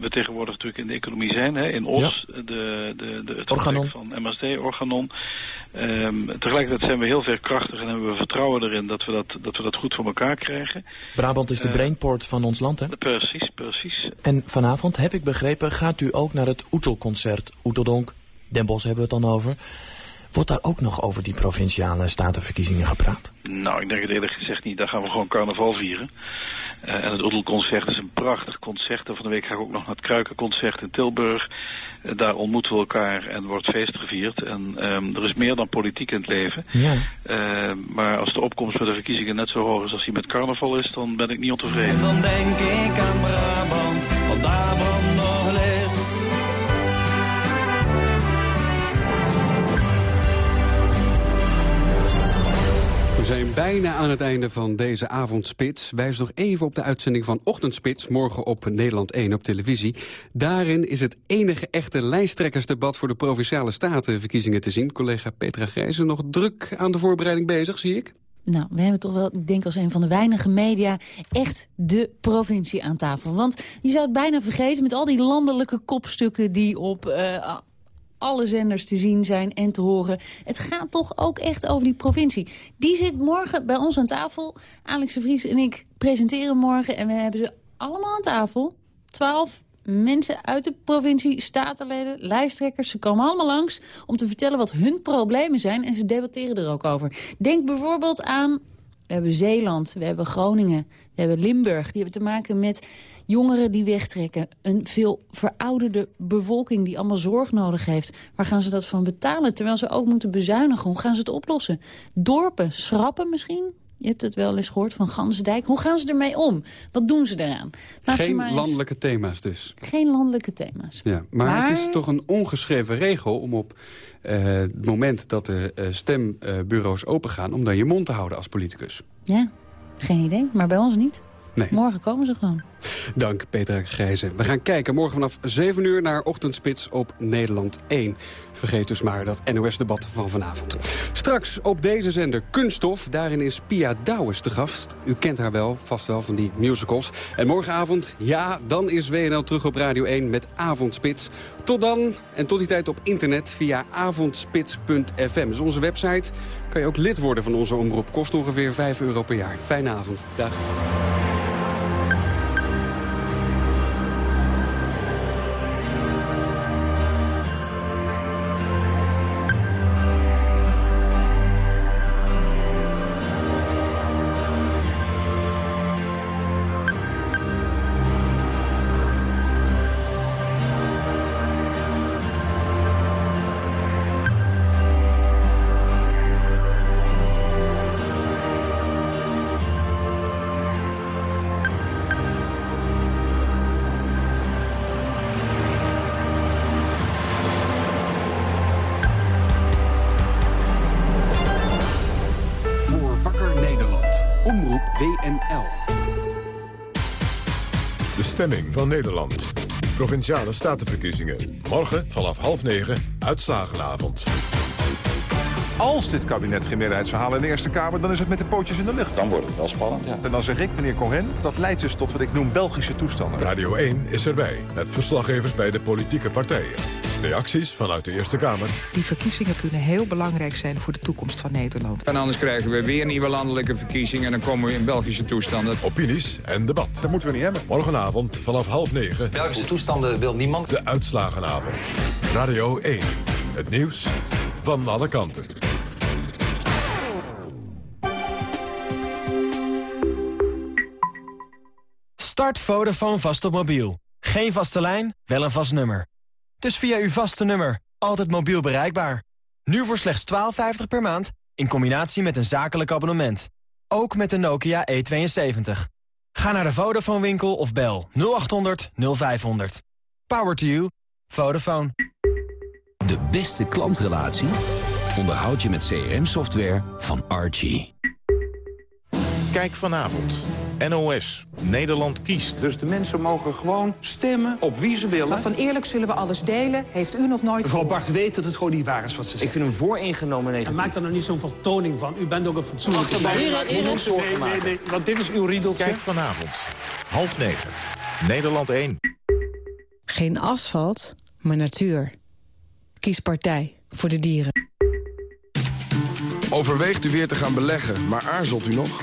we tegenwoordig natuurlijk in de economie zijn. Hè? In OS, de, de, de, het Organon. van MSD, Organon. Ehm, tegelijkertijd zijn we heel veerkrachtig en hebben we vertrouwen erin dat we dat, dat, we dat goed voor elkaar krijgen. Brabant is de Eh, brainport van ons land, hè? Precies, precies. En vanavond, heb ik begrepen, gaat u ook naar het Oetelconcert. Oeteldonk, Den Bosch hebben we het dan over. Wordt daar ook nog over die provinciale statenverkiezingen gepraat? Nou, ik denk het eerlijk gezegd niet. Daar gaan we gewoon carnaval vieren. Eh, en het Oedelconcert is een prachtig concert. En van de week ga ik ook nog naar het Kruikenconcert in Tilburg. Eh, daar ontmoeten we elkaar en wordt feest gevierd. En ehm, er is meer dan politiek in het leven. Ja. Eh, maar als de opkomst bij de verkiezingen net zo hoog is als die met carnaval is, dan ben ik niet ontevreden. Dan denk ik aan Brabant, wat daar brand nog ligt. We zijn bijna aan het einde van deze avondspits. Wijs nog even op de uitzending van Ochtendspits... morgen op Nederland 1 op televisie. Daarin is het enige echte lijsttrekkersdebat... voor de Provinciale Statenverkiezingen te zien. Collega Petra Grijzen nog druk aan de voorbereiding bezig, zie ik. Nou, we hebben toch wel, ik denk als een van de weinige media... echt de provincie aan tafel. Want je zou het bijna vergeten met al die landelijke kopstukken... die op eh, alle zenders te zien zijn en te horen. Het gaat toch ook echt over die provincie. Die zit morgen bij ons aan tafel. Alex de Vries en ik presenteren morgen. En we hebben ze allemaal aan tafel. Twaalf mensen uit de provincie, statenleden, lijsttrekkers. Ze komen allemaal langs om te vertellen wat hun problemen zijn. En ze debatteren er ook over. Denk bijvoorbeeld aan... We hebben Zeeland, we hebben Groningen, we hebben Limburg. Die hebben te maken met jongeren die wegtrekken. Een veel verouderde bevolking die allemaal zorg nodig heeft. Waar gaan ze dat van betalen? Terwijl ze ook moeten bezuinigen. Hoe gaan ze het oplossen? Dorpen, schrappen misschien? Je hebt het wel eens gehoord van Gansendijk. Hoe gaan ze ermee om? Wat doen ze eraan? Laat ze Geen maar eens- landelijke thema's dus. Geen landelijke thema's. Ja, maar, het is toch een ongeschreven regel om op eh, het moment dat de eh, stembureaus opengaan... om dan je mond te houden als politicus. Ja, geen idee. Maar bij ons niet. Nee. Morgen komen ze gewoon. Dank, Petra Grijze. We gaan kijken morgen vanaf 7 uur naar Ochtendspits op Nederland 1. Vergeet dus maar dat NOS-debat van vanavond. Straks op deze zender Kunststof. Daarin is Pia Douwes te gast. U kent haar wel, vast wel, van die musicals. En morgenavond, ja, dan is WNL terug op Radio 1 met Avondspits. Tot dan en tot die tijd op internet via avondspits.fm. Dat is onze website. Kan je ook lid worden van onze omroep. Kost ongeveer 5 euro per jaar. Fijne avond. Dag. Stemming van Nederland. Provinciale statenverkiezingen. Morgen vanaf half negen, uitslagenavond. Als dit kabinet geen meerderheid zou halen in de Eerste Kamer... dan is het met de pootjes in de lucht. Dan wordt het wel spannend, ja. En dan zeg ik, meneer Cohen, dat leidt dus tot wat ik noem Belgische toestanden. Radio 1 is erbij, met verslaggevers bij de politieke partijen. Reacties vanuit de Eerste Kamer. Die verkiezingen kunnen heel belangrijk zijn voor de toekomst van Nederland. En anders krijgen we weer nieuwe landelijke verkiezingen... en dan komen we in Belgische toestanden. Opinies en debat. Dat moeten we niet hebben. Morgenavond vanaf half negen. Belgische toestanden wil niemand. De uitslagenavond. Radio 1. Het nieuws van alle kanten. Start Vodafone vast op mobiel. Geen vaste lijn, wel een vast nummer. Dus via uw vaste nummer, altijd mobiel bereikbaar. Nu voor slechts 12,50 per maand, in combinatie met een zakelijk abonnement. Ook met de Nokia E72. Ga naar de Vodafone winkel of bel 0800 0500. Power to you. Vodafone. De beste klantrelatie onderhoud je met CRM-software van Archie. Kijk vanavond. NOS. Nederland kiest. Dus de mensen mogen gewoon stemmen op wie ze willen. Maar van eerlijk zullen we alles delen. Heeft u nog nooit... Mevrouw Bart weet dat het gewoon niet waar is wat ze zegt. Ik vind hem vooringenomen negatief. maak er nou niet zo'n vertoning van. U bent ook een fatsoenlijke. Nee, nee, nee, want dit is uw riedeltje. Kijk vanavond. Half negen. Nederland 1. Geen asfalt, maar natuur. Kies partij voor de dieren. Overweegt u weer te gaan beleggen, maar aarzelt u nog?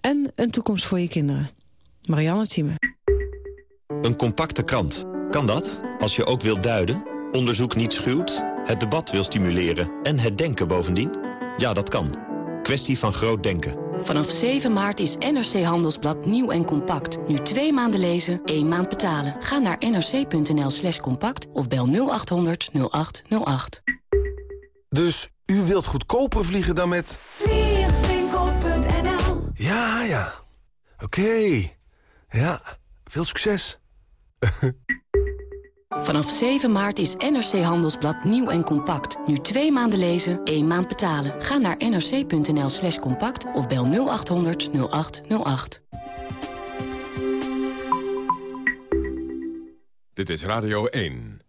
En een toekomst voor je kinderen. Marianne Thieme. Een compacte krant. Kan dat? Als je ook wilt duiden, onderzoek niet schuwt, het debat wil stimuleren en het denken bovendien? Ja, dat kan. Kwestie van groot denken. Vanaf 7 maart is NRC Handelsblad nieuw en compact. Nu twee maanden lezen, één maand betalen. Ga naar nrc.nl slash compact of bel 0800 0808. Dus u wilt goedkoper vliegen dan met... Vliegwinkel.nl Ja, ja. Oké. Ja, veel succes. Vanaf 7 maart is NRC Handelsblad nieuw en compact. Nu twee maanden lezen, één maand betalen. Ga naar nrc.nl slash compact of bel 0800 0808. Dit is Radio 1.